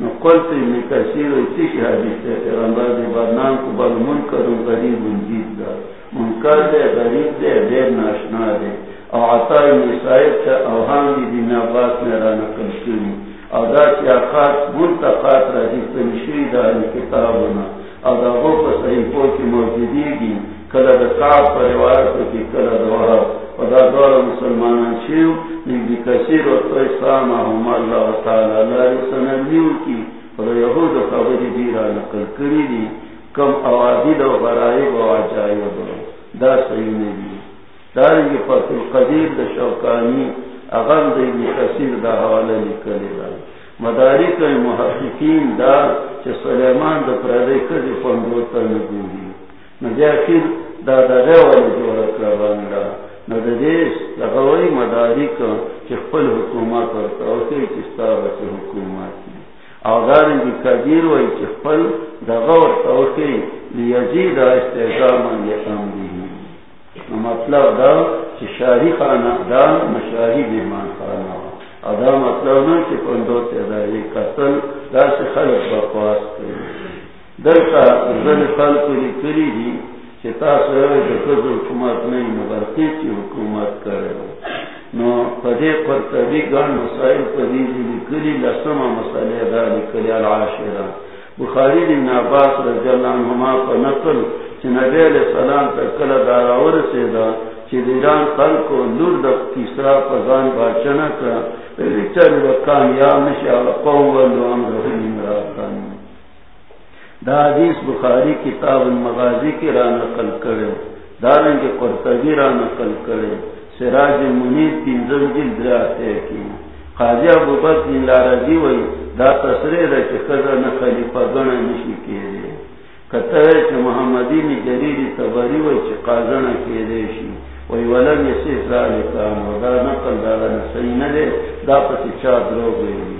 دی نو قلت ابن کثیر تیش حدیث دی پیغمبر دی برنام کو بل منکر و غریب انجید دا۔ منکر دی غریب دی دیر ناشنا دی او عطا ابن سائب چا اوهان دی دی نبات میرا نکل شوی۔ او دا چی اقات منتقات را جی دیستنشوی دا یعنی علی کتابنا او دا غوپ صحیفو کی موجودی گی۔ کلا دا کعب پر روایت کی کلا دا و دا دور مسلمان شیو نگی کسیر و تو اسلام هم اللہ تعالی اللہ رسنلیو کی. و دا یهود خبری دیرا نقل کری دی کم اوادی دا غرائی و عجائی و دا دا صحیح نبی دارنگی فتح القدیر دا شوکانی اغم دا ابن کسیر دا حوالا لکلی دا مدارک محققین دا چه سلیمان دا پردی کردی فندوتا نگولی نجاکر دا دا دا دا. چه خپل حکومت ورطا چستا بسی حکومت او دارنگی کبیر وی چه خپل دا غور اوکی لیجی دا مطلب دا چه شاہی خانہ دا مشاہی بیمان خانہ او دا مطلب نا چه پندو تیداری قتل دا سی خلق بقواس کری دلتا زن خلق لی دی چه تاسو اوی دا کز حکومت نئی مبرقی چی حکومت کرے نو پدے قرطبی گان مسائل پدی دی کری لسما مسئلے دا لکلی العاشرہ بخاری دی ناباس رضی اللہ عنہما پا نقل چه نبی علیہ السلام تکل داراور سے دا چه دیران خلقو لور دا تیسرا پزان باچنا کرا پہلی چل و کامیاب نشا قوم ولو امرہم امراتان دا حدیث بخاری کتاب المغازی کی را نقل کرے. دارنگ قرطبی را نقل کرے. سراج منیر تینزم جلد راتے کی. خاجی ابو بکر لارجی وی دا تصریح دا چه خزر نخلیفہ گنا نشی کیے کتر محمدی نے جریری تبری وی چی قازن کی دیشی وی ولن یسی ذالکان و دا نقل دارا نسی ندے دا پسی چا درو گئی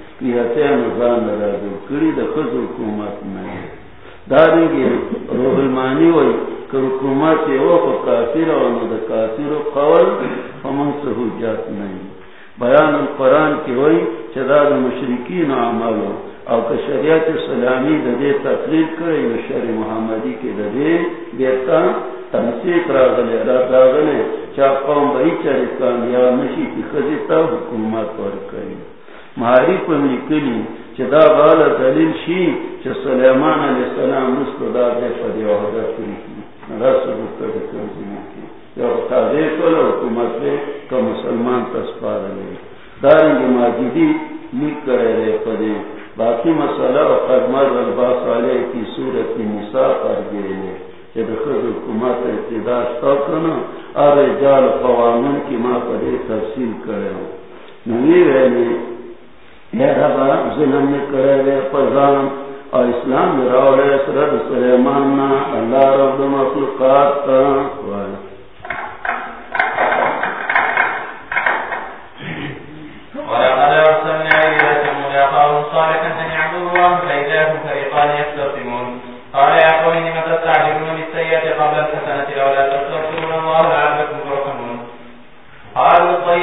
الأحاديث حکومت میں دارنگی روح المانی حکومت او کو کافر کافر قول فمن سے حجات بیان القرآن کی وی چدا دا مشرکین عملو او شریعت سلامی دا دے تقریر کرے شر محمدی کے دا دیتا تنسیق راغلے را داغلے چا قوم کامیاب نشی کی خزیتا حکومت پر کری مہاری پر نکلی چا دا غالا دلیل شی چا سلیمان علیہ السلام نسکو دا دے فدی وحدہ کری کی رسول بکر کنزیمی کی یا تازے کلا حکومت پہ کا مسلمان تسپار لے دارنگی ماجدی لکھ کرے رے فدی باقی مسئلہ و قدمت والباس علیہ کی صورت نساء پر گئے لے کہ خود حکومت اقتدار سوکنا اور جال قوانین کی ماں پر تفصیل کرے ہو نوی رہنے یہ ربا ظلم میں کرے گئے پرزان اور اسلام میں سرد سلیمان اللہ رب مخلوقات کا أن يعبدوا الله قال يا قوم لم تستعجلون بالسيئة قبل الحسنة لولا تستغفرون الله لعلكم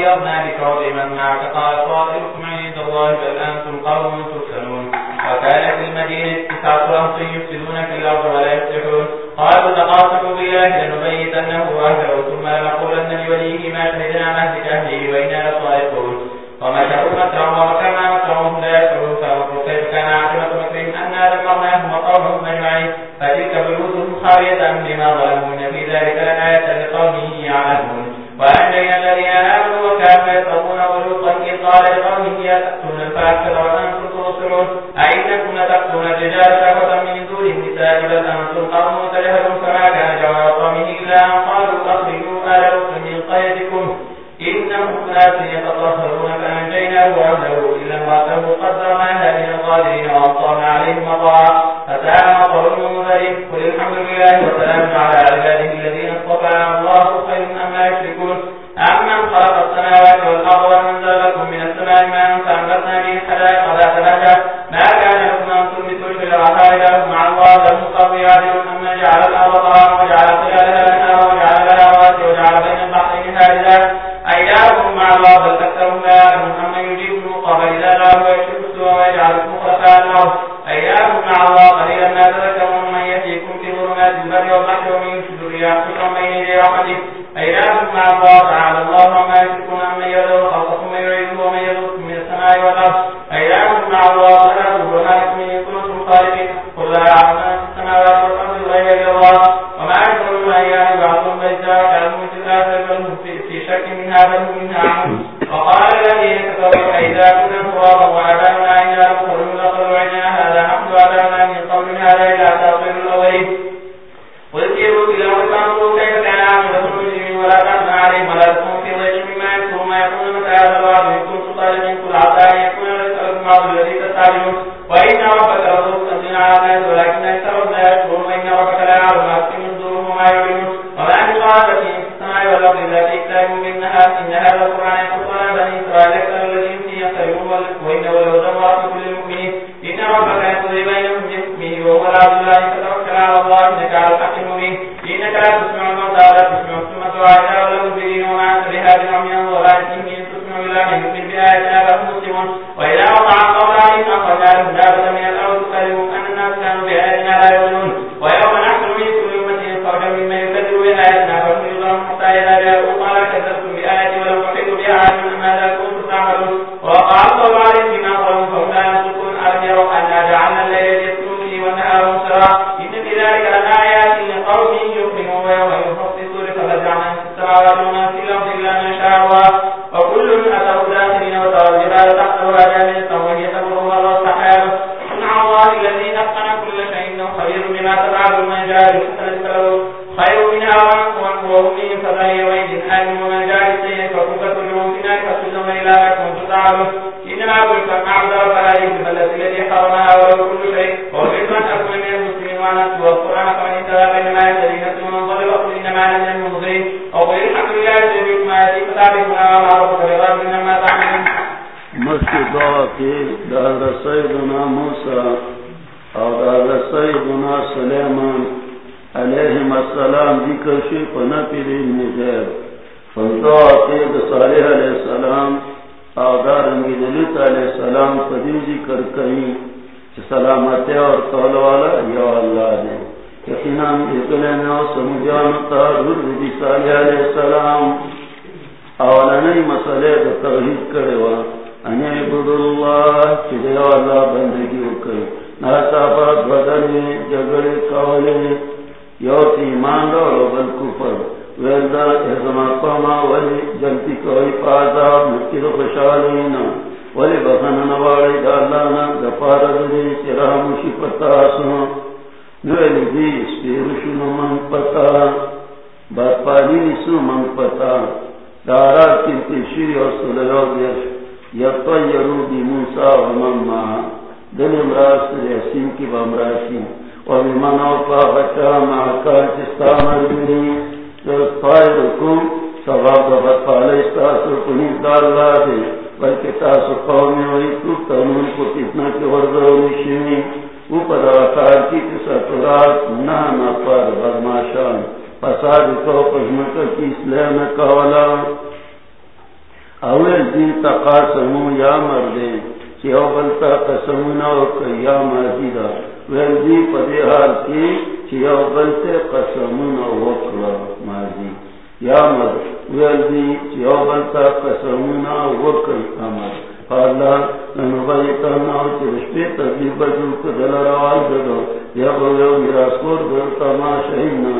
قالوا طيرنا بك معك قال طائركم عند الله بل أنتم قوم ترسلون وكان في المدينة تسعة رهط يفسدون في الأرض ولا يصلحون قالوا تقاسموا بالله لنبيتنه أهله ثم لنقولن لوليه ما شهدنا مهلك أهله وإنا لصائقون ومكروا مكرا ومكرنا مكرا وهم لا يشعرون. فانظروا كيف كان عاقبة مكرهم أنا دمرناهم وقومهم أجمعين. فتلك بيوتهم خاوية بما ظلموا إن في ذلك لآية لقومه يعلمون. وأنجينا الذين آمنوا وكانوا يتقون ولوطا إذ قال لقومه يأتون الفاحشة وأنتم تبصرون أئنكم لتأتون الرجال شهوة من دون النساء بل أنتم قوم تجهلون فما كان جواب قومه إلا أن قالوا أخرجوا آل لوط من قريتكم إنهم ناس يتطهرون فأنجيناه وأهله إلا امرأته قدرناها من الغادرين وأمطرنا عليهم مطرا فساء مطر المنذرين قل الحمد لله وسلام بشرا بين يدي رحمته تنون کو کی او پر کی کسا ترات پر بدماشان فساد کو پجمکر کی اسلام کولا اول دی تقاسمو یا مردے چی او بلتا قسمونا یا ویل دی پدی حال کی چی او بلتا قسمونا وکا مازی یا مرد، ویل دی چی او بلتا قسمونا وکا امر فاللہ لنبایتا ناو چی رشپی تذیب بجو کدل روال ددو یا بویو میراسکور دلتا ما شہینا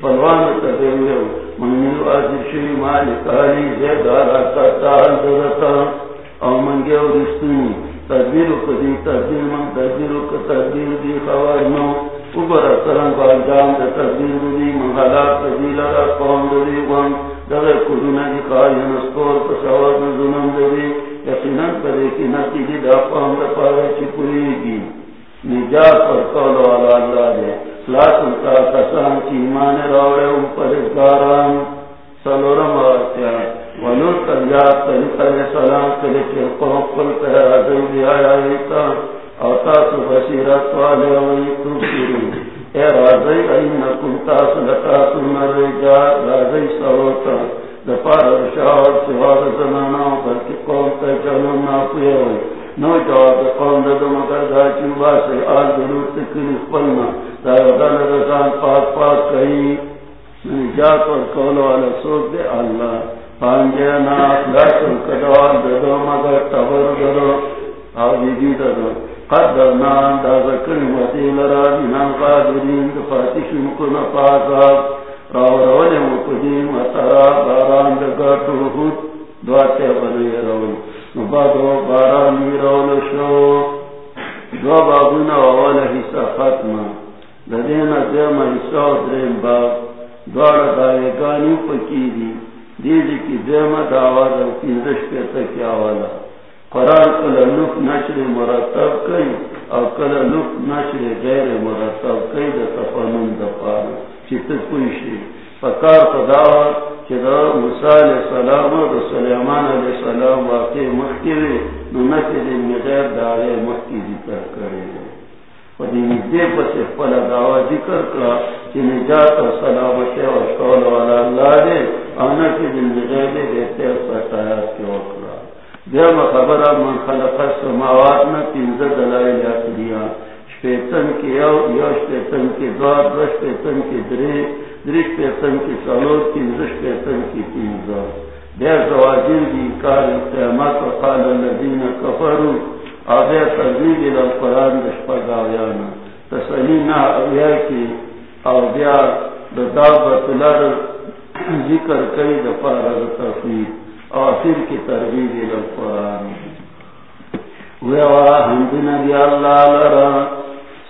پلوان تدیو منگیو آجر شوی مالک آلی زیدارا تاتال درتا۔ او منگیو رستونی تدبیرو کدی تدبیر من تدبیرو کتدبیر دی خوار نو اوبرا سرن بالجام دا تدبیر دی، من حلاق دی لرا قوم دی، وان۔ دغه کلونه دی قایم اسکور پسواد نزونم دی۔ یقیناً پدے کی نتیجی دا قوم دا پارا چی پوریگی نجات پر قول والا اللہ دے لاسن کا کسان کی ایمان روڑے ان پر ازگاران سلورم آتیا ونور تنجاب تلیت علیہ السلام کلی چی قوم قل پہر عزیز دی آیا ایتا۔ او تاسو بصیرت والے وی تبصیرو اے رازی اینکم تاسو لتاسو مرجات رازی سروتا دپار رشاور سواد زنانا بلکی قوم تا جنون ناپویا ہوئی نو جواب قوم دو مگر دا چوبا سے آل دلور تکلی خپلنا دا یودان رسان پاک پاک کئی نجات اور قول والا سوک دے اللہ پانجینا اخلاص کدوان دو مگر تبر درو آو بی درو قدرنا دا ذکر مدیل را دینان قادرین دا مکن پاساب راو رولی مکدین و باران خود دواتے نبادو شو دو بابونا حصہ ختم حصہ درین باب دوار دائگانی پکی دی دیدی کی دیم دعوات پینزش پیتا کیا والا قرآن کل لف نشر مرتب کئی او کل لف نشر غیر مرتب کئی دا دا چیت پوشی فکار پداوات دا موسیٰ علیہ السلام و سلیمان علیہ السلام واقع مخی وی. نو مغیر دارے مخی ذکر کرے و دی نزدے پس اخپل دعوی ذکر کرا چی نجات و سلامت و شکول والا اللہ دے آنا کی دی مغیر دے دیتے و ستایات کی وکرا دیم خبر من خلق السماوات نا تنزد دلائل اکریا شپیتن کی یو یو شپیتن کی دوار دو شپیتن کی درش پیتن کی سالور کی درش پیتن کی تیزا دیر زواجر کار قیامت الذین کفروا. القرآن دشپا گاویانا. تسلینا اویا کی بیا لر ذکر کئی کی القرآن. اللہ لرا.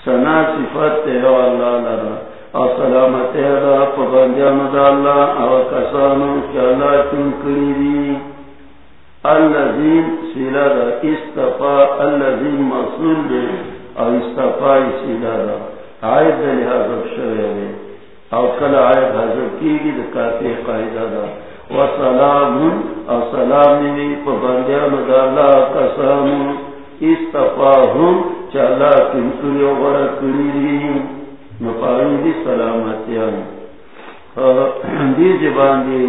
سنا صفت او اللہ لرا او سلامت دا پبندیان دا اللہ او کسانو کی اللہ چنکری دی۔ اللذین سیلا دا، استفا، اللذین مصول دے او استفای سیلا دا۔ عائد دا لحاظر شوئے دے۔ او کل عائد حضر کی گی دا کافی قائدہ دا۔ و سلام او سلامی پبندیان دا اللہ کسانو استفا ہم چلا کنسوری غرا کری نپاری دی سلامتیان. دی زبان دی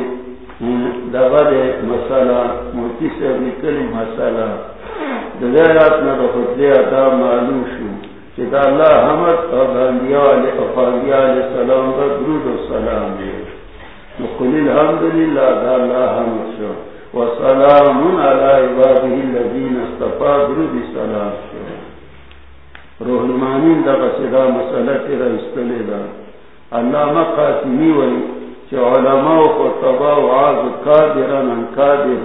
موتی سے نکلی مسئلہ ادا معلوم شو دا حمد او سلام دا درود سلام دی. دا حمد شو. وسلام علی عباده الذین درود سلام. شو دا قصدا مسئلہ تیرا استلے دا علامہ قاسمی وی چی علماء و خطباء و عاز قادران ان قادر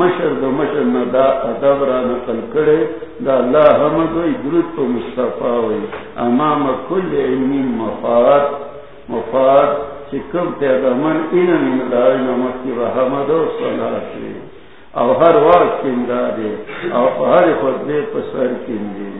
مشر دا مشر ندا ادب را نقل کرے دا اللہ حمد وی درود پا مصطفیٰ وی امام کل علمی مفاد مفاد چی کم تیدا من این من داری نمک کی و حمد و صلاح وی. او ہر وقت کم دادے او ہر خطبے پسر کم دے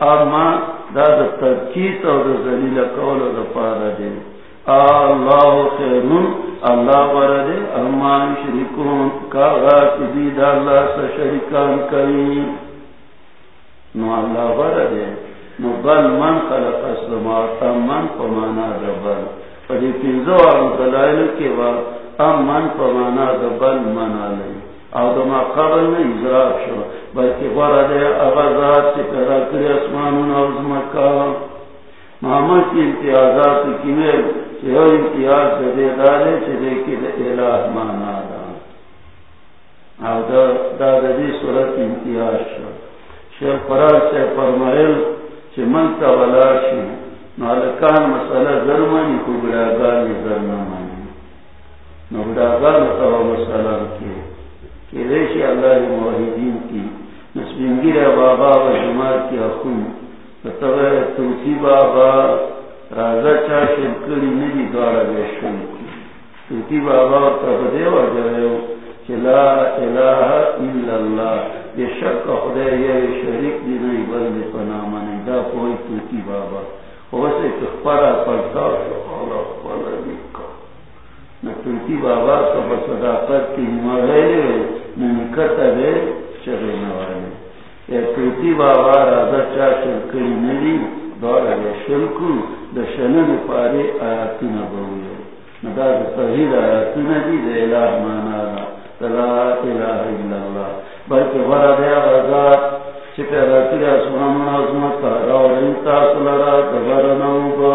دلی اما دا دا ترکیت او دا زلیل قول دا پارا دے اللہ خیرون اللہ برد امان شرکون کاغا کبی دا اللہ سا شرکان کری نو اللہ برد نو بل من خلق اسلامات من پمانا دا بل. پدی پینزو آن دلائل کے بعد ام من پمانا دا بل من آلی او دما قبل میں اضراب شو بلکہ غورا دے اغازات سے پیدا کری اسمانون او زمکا محمد کی امتیازات کی میں چھو امتیاز دے دے دارے چھے دے کی دے الہ مانا دا او دا دا دا دی صورت امتیاز شو. شیخ فرار سے فرمائل چھے من تولا شو نالکان مسئلہ ظلمانی کو گراغانی ظلمانی نو گراغان تو مسئلہ کیے کہ ریشی اللہ موحدین کی نسبنگیر بابا و جماعت کی حکم۔ فتویر توتی بابا، رازا چا شنکلی ندی دوارا بیشن کی توتی بابا و تبدے و جائیو کہ لا الہ الا اللہ۔ یہ شک خدای یہ شریک دی نہیں بلدی پنامانی دا کوئی توتی بابا۔ ویسے کخپارا پلتا شو۔ نتوتی بابا تو بصداقت کی مغیلے ننکتا دے چگے نوالے یا بابا رازا چا شلکلی نلی دورا دے شلکو دا شنن پارے آیاتی نبوئے ندا دا صحیح آیاتی ندی دے الہ مانا دا لا الہ الا اللہ۔ بلکہ ورا دے آغازات چکے راتی اسمان عظمت اور انتا سلرا دبرنو با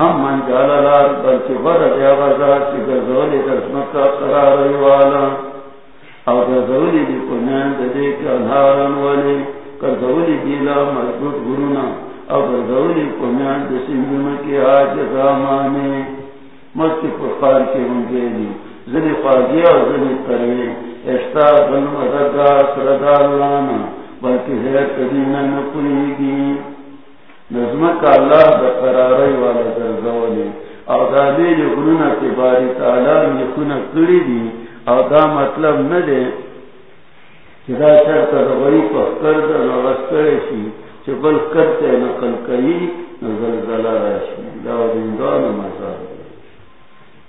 ام من جال لار، بلکہ ورد یا غزار چی گزولی دسمکا قرار والا. او گزولی دی کنین دے کے انہارن والی گزولی دیلا مضبوط گرونا او گزولی کنین دے سنجن کی آج زامانے مست پخار کے ہوں گے زنی فاضیہ و زنی کروے ایستا بل مددگار سردار لانا. بلکہ ہے تدین نکلی گی نظمت اللہ دا قراری والا درزولی او دا دیل دیر غنون اعتباری تعالی یکون کری دی. او دا مطلب ندے کہ دا چرتا دا غری پخکر دا نغس کرشی چه بل کرتے نقل کئی نزل زلا راشی. دا دندان مزار.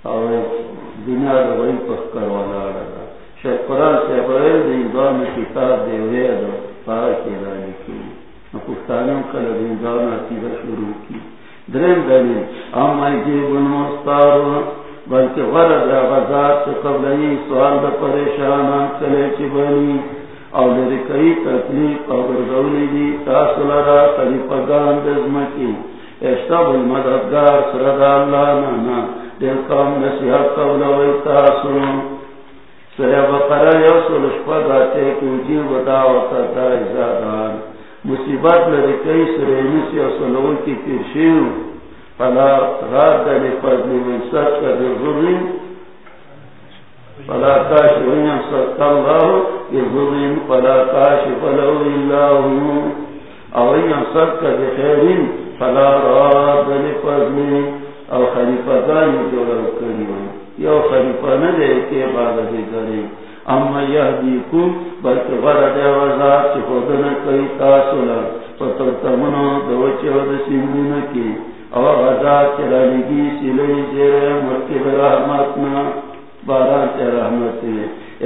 او دنیا دا غری پخکر والا دا. شاید قرآن سے بغیر دندان کتاب دے وی دا. پاکی دا لکی پختانوں کل دندان عقیدہ شروع کی۔ درم دلیل اما جیبن مستارو بلکہ غرد را غزات سے قبل سوال دا پریشانان کلے چی بنی۔ او لری کئی تکلیف او گرزولی دی تاسو لرا خلیفگان دزمکی۔ اشتاب المددگار سرد اللہ نانا، دل کام نصیحت قولوی تاسو سریا بقرہ یو سلشپد آتے کیونجی وداوتا دا ازادان مصیبت لری کئی سرینسی او سلوی کی تیرشیو فلا راد دلی فضلی من سچ کا در ظلم فلا کاشف ان صدق الله يظلم فلا کاشف له الا هو. او ان صدق بخير فلا راد لفضل او خلیفہ دانی جوڑا کریو یو خلیفہ ندے کے بعد بھی کرے اما یهدیکم بلکہ غرد وزاد چی خودنا کئی تاسولا پتر فترتمنو دوچے ود سندون کی او غزاد چلانگی سلی زیر مرکب رحمتنا. باران سے رحمت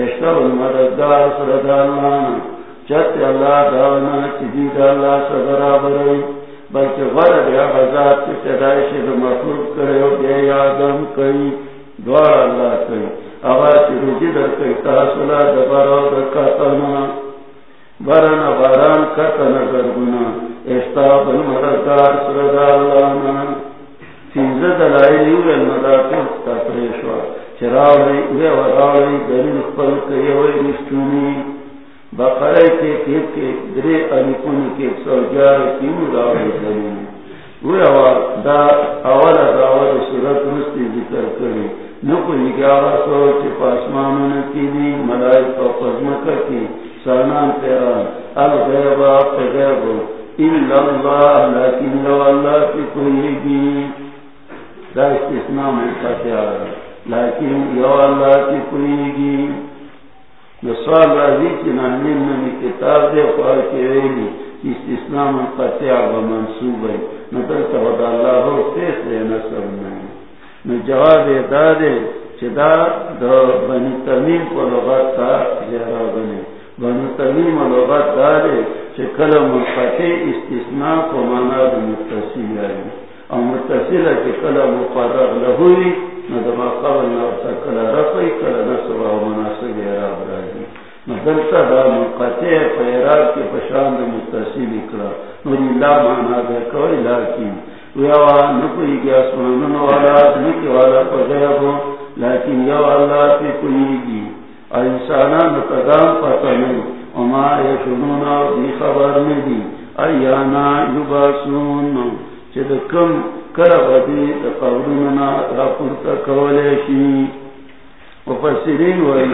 اشتر المددگار سردان چت اللہ دانا چدید اللہ سے برابر بلکہ غرد یا بزاد کی پیدائش مخلوق کرے ہو بے آدم کئی. دوار اللہ کئی. آواز روزی در کئی دبارا باران کتنا گرگنا اشتاب چراوی وراوی دلیل خپل کے کے درے کے سو جار کیوں راوی دلیل۔ وی دا اول رستی ذکر نکو نگاہ سو چی پاسمانون کی دی ملائک و کی سانان پیران الغیبا قیبو الا اللہ لیکن لو اللہ کی کوئی دا استثناء لیکن یو اللہ کی کوئی گی راضی کی میں کتاب دے کے ویلی استثناء منصوب ہے۔ نظر تود اللہ ہو دے نصر نہیں۔ نو جواب دا دے چدا دا بنی تمیم کو لغت تا جہرا بنے بنی تمیم لغت دا دے چکل منقطع استثناء کو مانا دا متصل ہے اور متصل ہے کہ کل مفرغ لہوئی ندما قبل نورتا کلا رفعی کلا نصر و مناسب عراب راجی ندلتا دا منقطع فیراب کے پشاند متصل اکلا نوری لا مانا دے کوئی لیکن ویوا نکوئی گی والا والا پغیبو لیکن اللہ پی کوئی گی انسانان تدام وما یشنون دی خبر ندی ایانا یباسون راپورتا کولیشی مفسرین وی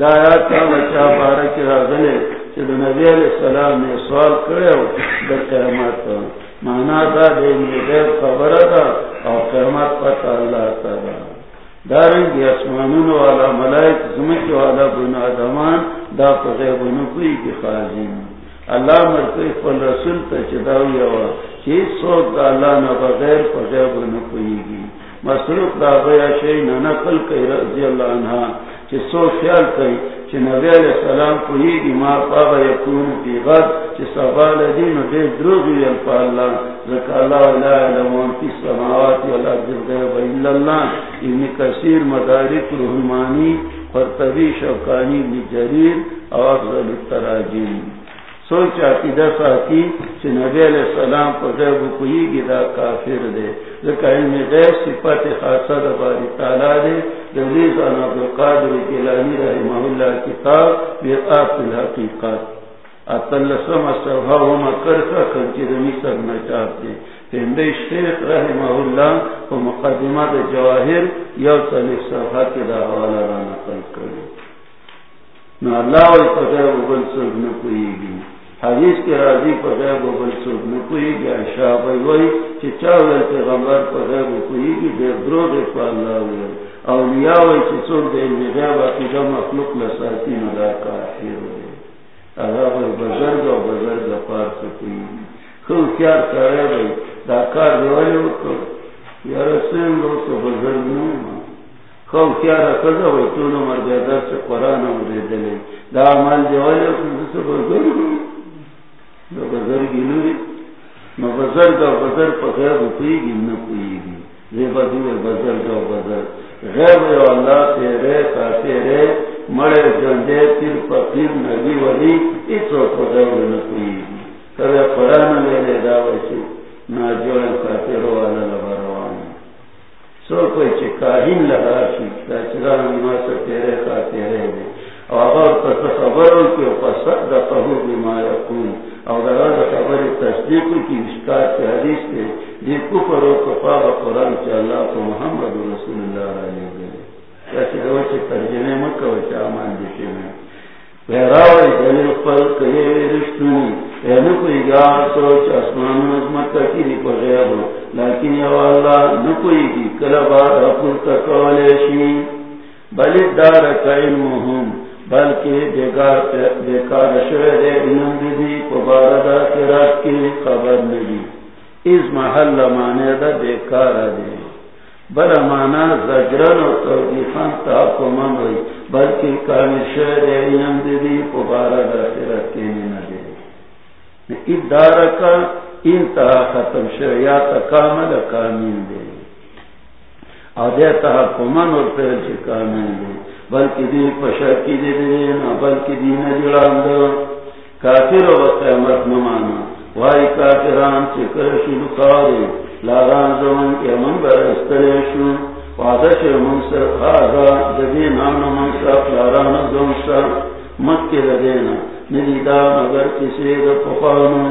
دایات کا بچا بارک راغلے علیہ السلام نے سوال کرے در قیمت مانا دا دے غیب خبر دا او قیمت پتا اللہ تعالی دارنگی اسمانون والا ملائک زمک والا بن آدمان، دا پا غیب نکوی کی خازین اللہ مرکی فل رسول تا چداوی ہوا چیز سوک دا اللہ نا بغیر پا غیب نکوئی گی مسروق دا غیا شئی نا نقل کئی رضی اللہ عنہ چی سو خیال کئی چی نبی علیہ السلام کوئی گی ما پاگا یکون پی غد چی سبال دین و دے دروگی الفا اللہ ذکا اللہ لا علمان پی سماواتی والا غیب الا اللہ ابن کثیر مدارک رحمانی قرطبی، شوکانی بجریر اور افضل التراجین سوچ عقیدہ ساکی چی نبی علیہ السلام پر غیب کوئی گی دا کافر دے علم غیب صفت خاصہ دا باری تعالیٰ دے دلیز عن عبدالقادر کلانی رحمہ اللہ کتاب بیقات الحقیقات۔ اتلسم صفحہ وما کرکا کنچی دا مصر نچاپ دے۔ پہندے شیخ رحمہ اللہ و مقدمہ دا جواہر یو صلیف صفحہ کی دا حوالا را نقل کرے۔ نہ اللہ وی پغیر ببل سوک نہ کوئی گی۔ حدیث کے راضی پغیر ببل سوک نہ کوئی گی شاہ بھائی وہی چی چاویل پیغمبر پغیر بکوئی گی دیر درو دے پا اللہ وی اولیاء وی چی سوک دے میغیب عقیدہ مخلوق لساتی ملا کافر وی اللہ وی بزرگ و بزرگ پار سکوئی گی خود کیار کرے بھائی؟ داکار دیوالی وکر یا رسول لو تو بزرگ نو خو کیا رکھا وی تو نو مر سے قرآن ہم دے دلے دا عمال دیوالی وکر سے بزرگ دا بزرگی نوی. نو بزرگ و بزرگ پا غیر پوئی گی نو پوئی گی زیبا دیوی بزرگ و بزرگ غیب و اللہ تیرے کا تیرے. مڑے جندے تیر پا تیر نبی ولی. ایسو پا غیر نو پوئی گی کبھی قرآن لے لے دعوی چی. نا جوڑے کافر والا لبروان سو کوئی چی کاہین لگا شی دا چرا نما سے تیرے کاتے رہے دے. اگر پس خبروں بما او تصدیق کی اشکار حدیث کفر و قرآن اللہ کو محمد رسول اللہ علیہ ترجمے مکہ و دیشے میں دلیل پل کہے رشتونی اینو کوئی گا سوچ اسمان کی دی پر غیب لیکن یو اللہ تکولیشی بلکہ بیکار شوئے انم کی خبر اس محل مانے دا بیکار دے مانا زجرن و توقیفان ہوئی، بلکہ کامل انم کی ادارہ کا انتہا ختم شو یا تکامل کامل دے۔ آدھے کمن اور پہل سے جی کامل دے۔ بلکہ دی پشا کی دے دے نا بلکہ دی نجران دے کافر و قیمت نمانا وائی کافران سے کرشو لکارے لاران زمان کے من برستلے شو۔ وعدش منصر خاضا۔ جدی نام من منصر لاران زمان سا مکہ دینا ندی دا مگر کسی دا پخانو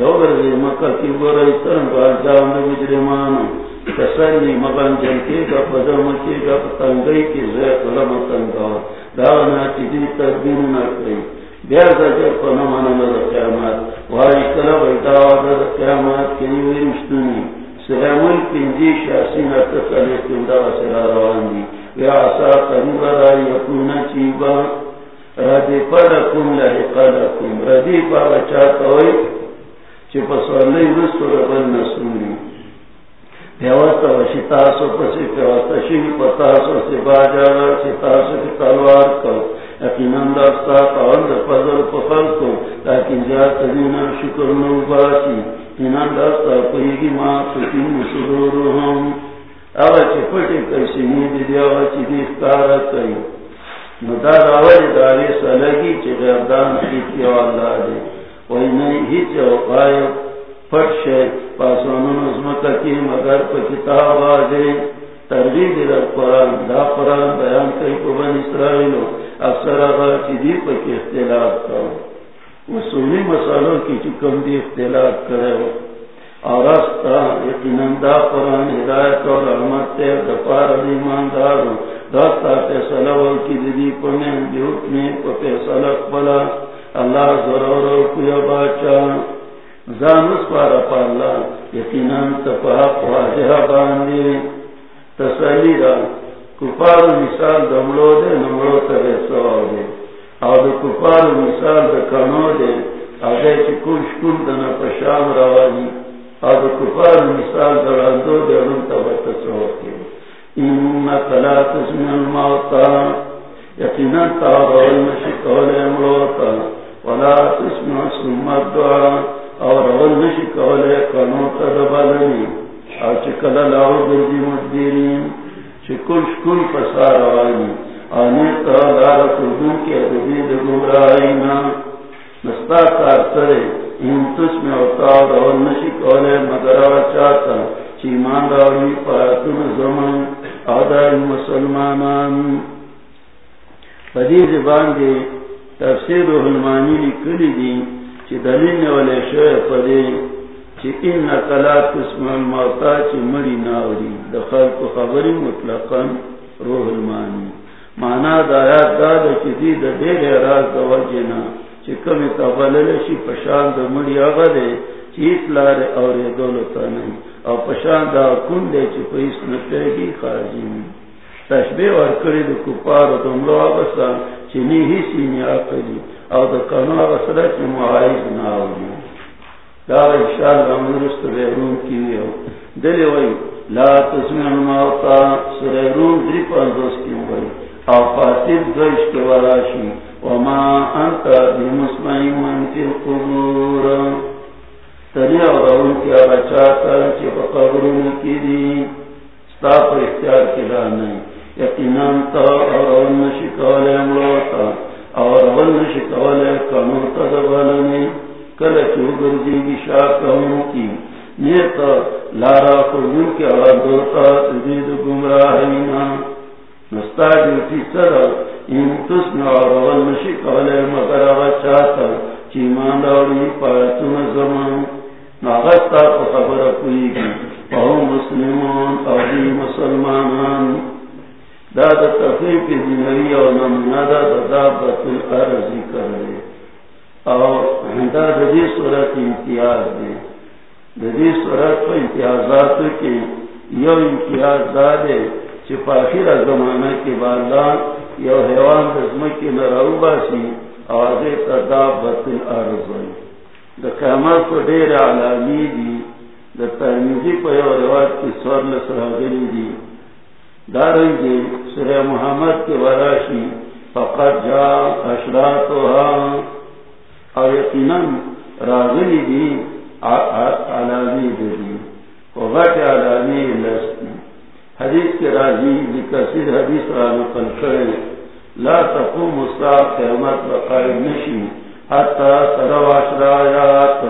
یو برزی مکہ کی برای ترن باجان دا مجرمانو تسلی مغان جنکی گا، پدم کی گا پتنگئی کی زیق لما تنگا دانا چی دی تردین نکلی بیازا جر پنمانا دا قیامات وائی کلب ایداوا دا قیامات کنی ویرشتونی سیمون پنجی شاسین اتخلی کندہ سرا روان دی وی آسا قریب را یکونا چیبا ردی پرکم لحقلکم ردی پاگا چاہتا ہوئی چی پسوالی رسو ربن نسولی پیوستا و شتاسو پسی پیوستا شیل پتاسو شتاسو کی تلوار کو یقیناً دستا فضل پخل کو لیکن جات دینا شکر نو باسی دستا پہیگی ما چی کسی دی چی کئی داری سلگی چی غیردان خیتی چی پٹ شے پاسوانون ازمتا کی مگر پا کتاب آدے ترغیب در قرآن، دا قرآن بیان کئی پا بن اسرائیلو اکثر آغا چی دی پا کی اختلاف کرو۔ اصولی مسالوں کی چکم دی اختلاف کرو اور استا یقیناً دا قرآن ہدایت اور رحمت تے دپار ایمان دارو دستا فیصلہ کی دی پنے دی حکمی پا فیصلہ قبلا اللہ ضرور کیا باچا زانس پارا پا یقیناً تپا واجہ باندی تسلی را، کفار مثال دملو دے نملو تبے سوال دے۔ اور دا کفار مثال دا کنو دے، آگے چی کل شکل دنا پشام روانی۔ اور کفار مثال دراندو دے علم تبت سوکی انکا لا تسمی الموتا، یقینا تارول نشکول امروتا ولا تسمی سمت دعا اور اول نشکول قنوتا دبالنی اور چکل لاؤ دردی مدیرین چکل شکل پسار آنی آنی تا لارا کردون کی ادبی دگمرائینا نستا کار سرے. ان تس میں اوتاد اور نشی کولے مگر چاہتا. چیمان راوی پاتن زمان. آدائی مسلمانان. پدی زبان دے تفسیر و حلمانی لکلی دی. چی دلیل والے شوئے پدے. چی ان نقلات قسم الموتا چی مری ناوری. دخل کو خبری مطلقا. روح المانی مانا دایا داد چی دا دیر راز دا وجنا چی کمی تبللشی پشان دا مڑی آگا دے چی اطلار اور دولتا نہیں او پشان دا کن دے چی پیس نتیگی خارجی نہیں تشبیح ورکری دا کپار و دملو آگا سا چی نی ہی سینی آقلی او دا کنو آگا سرا چی معایز ناولی دا انشاءاللہ مرست بیرون کیوئے دلی وی لا تسمع الموتا سر روم دری پاندوس کی وی او فاتر دوش کے وراشی. وما انتا بمسمعی من فی القبور. تنی او رون کی آگا چی پا کی دی ستا پر اختیار کی نہیں. یقیناً تا او رون نشکولے ملوتا او رون نشکولے کنو تدبلنی کل چوگر جی گی شاکہوں کی نیتا لارا خودن کی آواز دوتا تزید گمراہینا. نستا جوتی سرا ان تسمع روان نشی قولے مگر آغا چاہتا چیمان داوری پایتون زمان. ناغستا کو خبر کوئی گی فہو مسلمون اوزی مسلمانان. دادا تفریق دینوی او نمنا دادا دابت الارضی کرے او دادا دی صورت امتیاز دی. ددی صورت کو امتیازات کی یو امتیاز دادے چپاخیر زمانہ کے بالان یو حیوان دزم کی نراو باسی آواز تداب بطل عرض ہوئی دا قیمت کو دیر علامی دی دا ترمیزی پا یو روایت کی سور لسراغلی دی دارنگی سر محمد کے وراشی فقط جا اشراتوها اور یقیناً راغلی دی علامی دی۔ وغٹ علامی لسن حدیث کے راضی بکثیر حدیث را نقل کرے۔ لا تقوم الساعة قیمت وقائم نشی۔ حتی سرو عشر آیات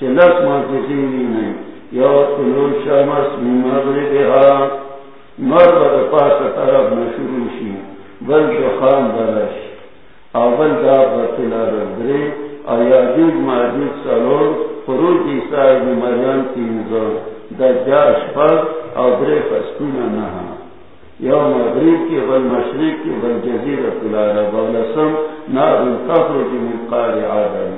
چلس منتظیمی نہیں۔ یو طلوع شمس من مغربها مرد پاس طرف نشروع شی۔ بل دخان درش او بل دا بطلا ردرے او یاجوج ماجوج سلور خروج عیسیٰ ابن مریم تینزو دجاج پر او درے فسکونا نہا یوم مغرب کی بل مشرق کی بل جزیرت العرب اولسم نار تخرج من قار آدم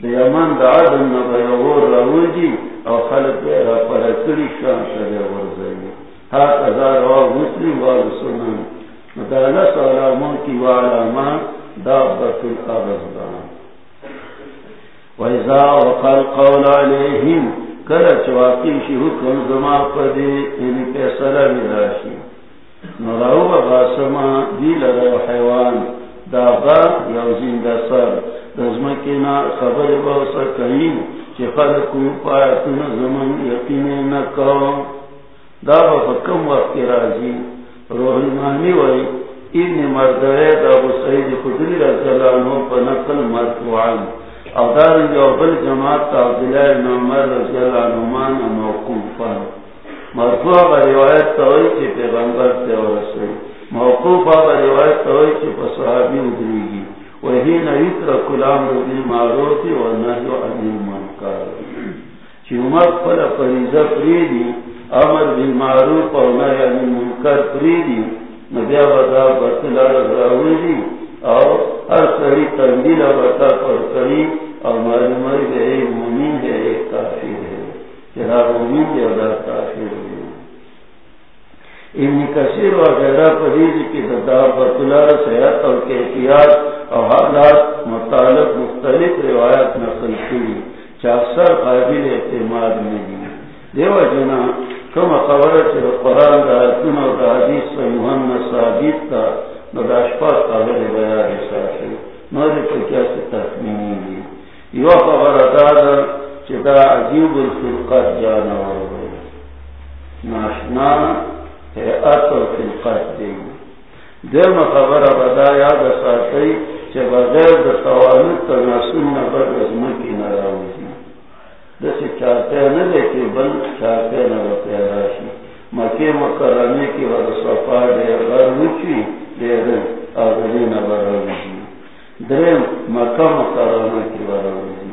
لیمن دا آدم نبا یغور روجی او خلق بیرا پرکری شان شده ورزایی حق ازار و مسلم و سنن. مدالس علامون کی و علامات دابت الارض دان وَإِذَا وَقَالْ قَوْلَ عَلَيْهِمْ کل چواقی شی حکم زما پدی یعنی پیسرہ ملاشی. نراو بغاسما دی لرو حیوان، داغا یو زندہ سر. دزمکینا خبر باوسا کهیم چی خلقو پایتون زمن یقین نکو دا با کم وقت رازی. روح المانی وی ابن مردوی دا ابو خدری رضی اللہ عنہ پا نقل او دار جو بل جماعت تا عبداللہ ابن عمر رضی اللہ عنہمان موقوفا مرفوع با روایت تاوئی چی پیغمبر تے ورسوئی موقوفا با روایت تاوئی چی پا صحابی ادریگی وہی نویت رکھ الامر بالمعروفی و نحو عن المنکر. چی عمر پل فریضہ پریدی امر بالمعروف و نحو عن المنکر پریدی نبی آبادا بطلہ رضاوی دی اور ہر سڑی تندیل بتا پر کری اور معلوم ہے، ایک مومن ہے، ایک کافر ہے۔ چرا مومن ہے اور کافر ہے۔ ابن کثیر وغیرہ پریز کی تدار بطلار صحت اور کیفیات اور حالات متعلق مختلف روایت نقل کی۔ چاکسر قابل اعتماد میں دی دیو جنا، کم خبر چر قرآن دا اتن اور دا حدیث صحیحان ثابت تا نداشپاس قابل بیار ساشی نوزی دی یو خبر دادا عجیب الفرقات ناشنا حیعت و دی. دیم خبر بدا یاد ساتی چه بغیر دا توانت نبر نراوزی. دسی چاہتے ندے کی بل چاہتے پیداشی مکی مکرمی کی ورصفا دے غر دیر آدلی نبراوزی مکہ کی وراوزی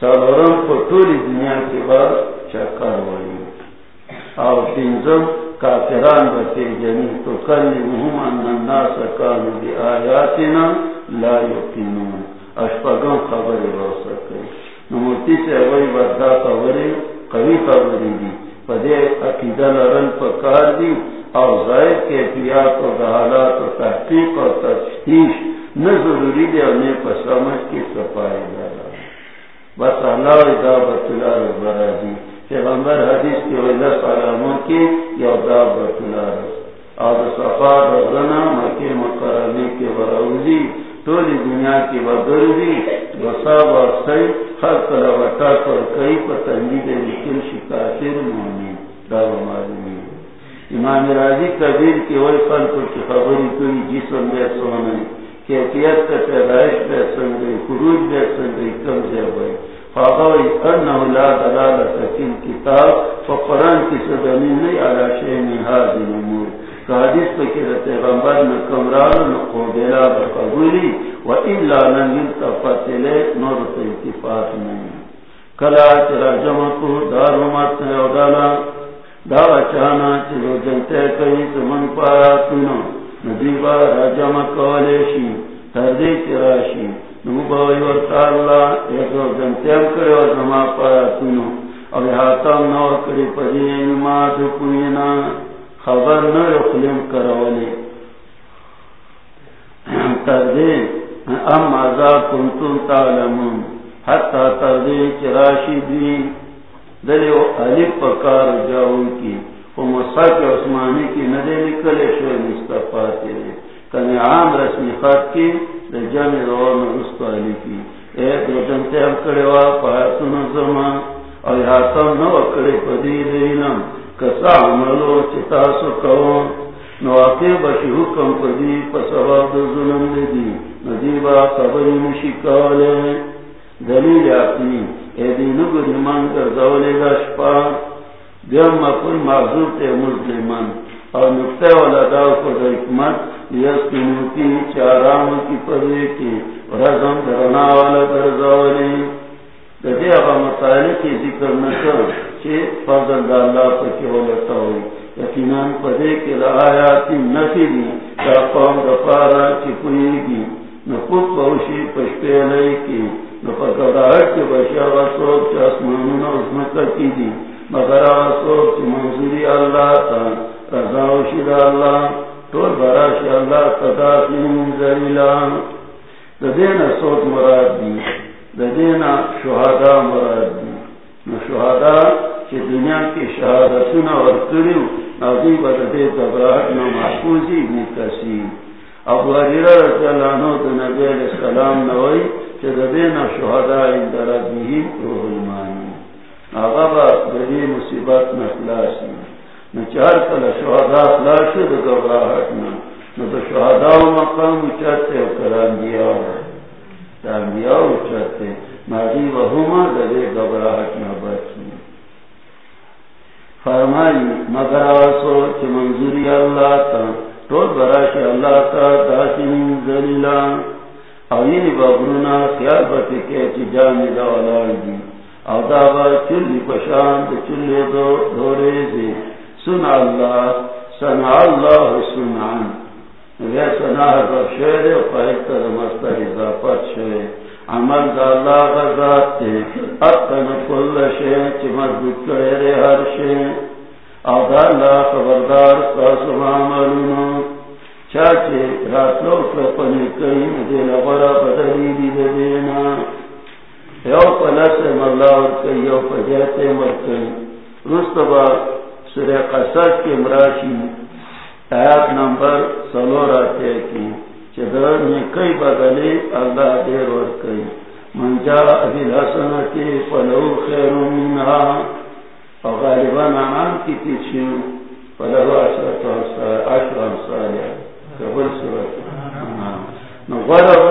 سالورم پر طولی دنیا کی بار چکر وی اور پینزم کافران بچے جنی تو بی آیاتنا لا یقینون رو سکے سے وی بدا خبری قوی خبری دی پدے عقیدہ لرن پکار دی اور ظاہر کے پیات و دہالات و تحقیق و تشتیش نہ ضروری دے انہیں پسامت کی صفائی دارا بس اللہ ادا بطلع برازی پیغمبر حدیث کی وجہ سلاموں کی یا ادا بطلع اور صفا رضنا مکہ مکرمی کے براؤزی تولی دنیا کی بدرزی بسا بسائی خلق لبٹا پر کئی پتنجی دے لیکن شکافر مومن دعو معلومی امام راضی کبیر کی وہی خلق کی خبری کوئی جسم بے سونے کیفیت کا پیدائش بے سنگئی خروج بے سنگئی کم سے ہوئی فاغوی انہو لا دلالت کن کتاب فقران کی صدنی نہیں علا شہنی حاضی نمور حدیث پہ کہ پیغمبر نے کمران نقو بیلا بقبولی و الا لن یلتفت لے نور اتفاق نہیں۔ کلا چرا جمع کو دار مات نے اودالا دعوی چانا چلو جنتے کئی سمن پایا تنو ندیبا راجم کولیشی تردی تراشی چراشی نوبوی ورطاللہ ایکو جنتیم کرے و زما پایا تنو او حاتم نو کری پدی انما دکوینا خبر نو اخلیم کرولی تردی ام ازا کنتم تعلمون حتی تردی چراشی دی دلیو علیب پکار جاؤن کی مساق عثمانی کی ندے نکلے شو مصطفیٰ تیرے کنی عام رسمی خط کی، دے جمع روار نرست علی کی۔ ایک رجن تیم کرے وا پایتون زمان۔ اور یاتم نو اکڑے پدی دینم۔ کسا عملو چتا سو کون۔ نواقی بشی حکم پدی پسواب ظلم دے دی۔ ندیبا قبری مشکالے۔ دلیل اپنی اے دینو گرمان کردولے دا شپاک دیم مقل معذور تے مسلمان. اور نقطہ والا داو کو حکمت، یس کی موتی چارام کی پدے کی. رزم درنا والا درزاولی دے ابا مسائل کی ذکر نکر چھے فضل دا اللہ پر کی ولتا ہوئی. یقیناً پدے کے لآیاتی نفی دی تا قوم دفارا کی پوئی گی. نفوت پوشی پشپے لئی کی. کے کی دی مگر سوچ منظوری اللہ تا، رضا شد اللہ تو براش اللہ تدا زلیلا سوچ مراد دی شہادا مراد دی. شہادا کہ دنیا کی شہادت سنا اور کریو نازی بدے محفوظی بھی کسی ابو حجرہ رضی اللہ عنہ دو نبی علیہ السلام نوئی کہ دینا شہادا اندر بھی روح المانی۔ آغا با دلی مصیبت نخلاسی نو چار کل شہداء خلاشی دو گبراہتنا نو دو شہداء مقام اچھتے و کران دیا کران دیا اچھتے۔ مادی و ہما دلی گبراہتنا بچی۔ فرمائی، مگر آسو چھ منظوری اللہ تا تو براشی اللہ تا اوین بابرونا بتی کے جانی دا دی. او دا با چلی پشان دا چلی دو دورے دی. اللہ سنع اللہ سنعن وی سنع دا شعر و اضافت شعر عمل دا اللہ غزات تے. کل شعر چی مضبوط کرے ہر شعر او دا اللہ خبردار چاچے راتلو کئی لغرا بدلی دی دینا. یو پلس ملاور کئی، یو پجیت مرکئی رستبا سورہ مراشی آیات نمبر سلور آتے کی. چدر میں کئی بدلی اللہ دیر ورکئی من جا ابی الحسنتی فلو خیر منہا. اور غالباً آن کی تیچیو فلو عشرت عشر قبل سر نو غرب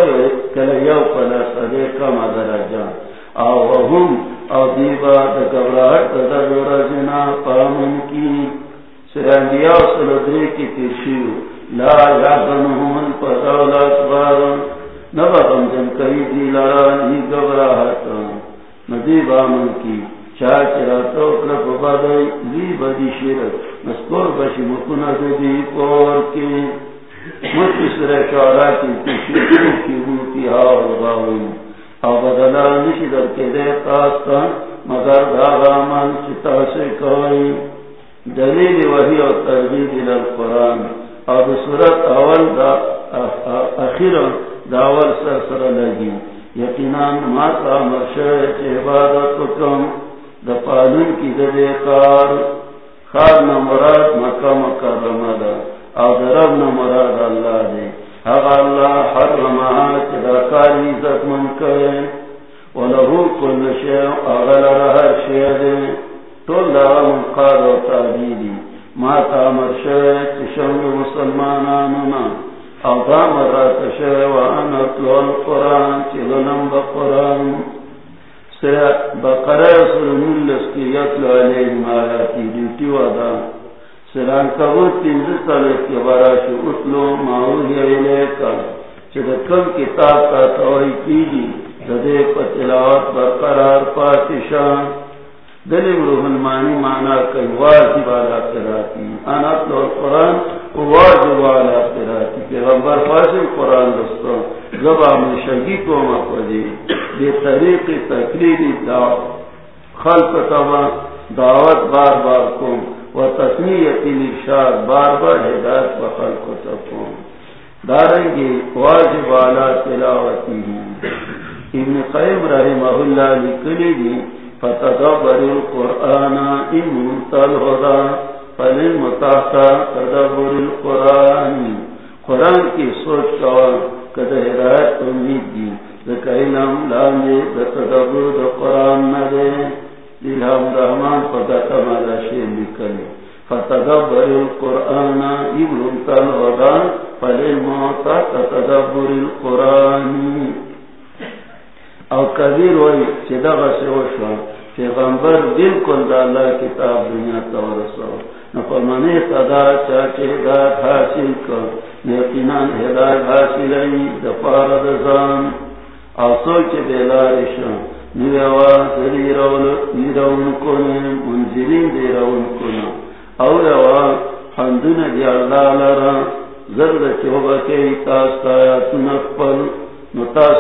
کل یو پلس ادے کم درجان او وهم او دیبا دا گبراہت دا رزنا پامن کی سرانگیا و سلدری کی تیشیو لا یعبنهم الپدول اکبار نبا غمزن کئی دی لرانی گبراہت ندیبا من کی چاہ چرا توکل پبادائی لی بدی شرک مسکور بشی مکنا دی پور کی مجھ سر شعرا کی تشریف کی بوتی ہاو غاوی او بدلا نشی در کے دے تاستا مگر داغا من چتا سے کوئی دلیل وحی اور تربیب القرآن اور صورت اول دا اخیر داول سر سر لگی یقیناً ماتا مرشر عبادت کم دا پالن کی دے کار خار نہ مراد مکہ مکرم دا او درب نہ مراد اللہ دے حق اللہ حرمہا چدا کاری عزت من کرے ولہو کل شیع اغل رہا شیع دے تول دا منقاد و تعبیدی ماتا مرشر چشنگ مسلمانانونا او دا مرات شیع وانا تلو القرآن چلنم با قرآن بقرہ سر ملس کی یتلو علیہم آیاتی ڈیوٹی ودا سران کبوت تینزو سالت کے براشو اتلو ماہوی علیکا چھتا کم کتاب کا توئی کی جی ددے پتلاوات برقرار پاتشان دلیم روح المانی مانا کئی واجب آلا قراتی انا اتلو القرآن واجب آلا قراتی پیغمبر فاسم قرآن دستو زبا من شگی کو مقدی بے طریق تقریری خلق تبا دعوت بار بار کم و تصمیت نشاد بار بار ہدایت و خلق تکم دارنگی واجب آلا تلاوتی ابن قیم رحمہ اللہ لکلی دی فتدبر القرآن ان منتل ہدا فلن متاحتا تدبر القرآن. قرآن کی سوچ کوا، کدہ ہدایت امید دی. ذکرینم لاندی دتدبر دا قرآن ندے دیلہم رحمان فدتا مالا شیر لکلی فتدبر القرآن ابن تنغدا فللموتا تتدبر القرآن. او کبیر وی چدا غسی وشو پیغمبر بالکل دا اللہ کتاب دنیا تورسو نفرمانی قدا چاچے ہدایت حاصل کر نیقینان ہدایت حاصل ای دفار دزان. او سوچ بیلارشا نیویوا سری رون کنے منزلین دی رون او یوا حمدن دی اللہ لرا. زرد چوبا تاستا یا نتاس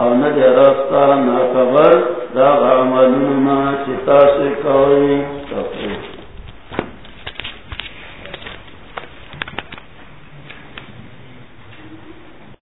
او ندی راستا نا خبر دا غاملون ما سے کوئی. تفریح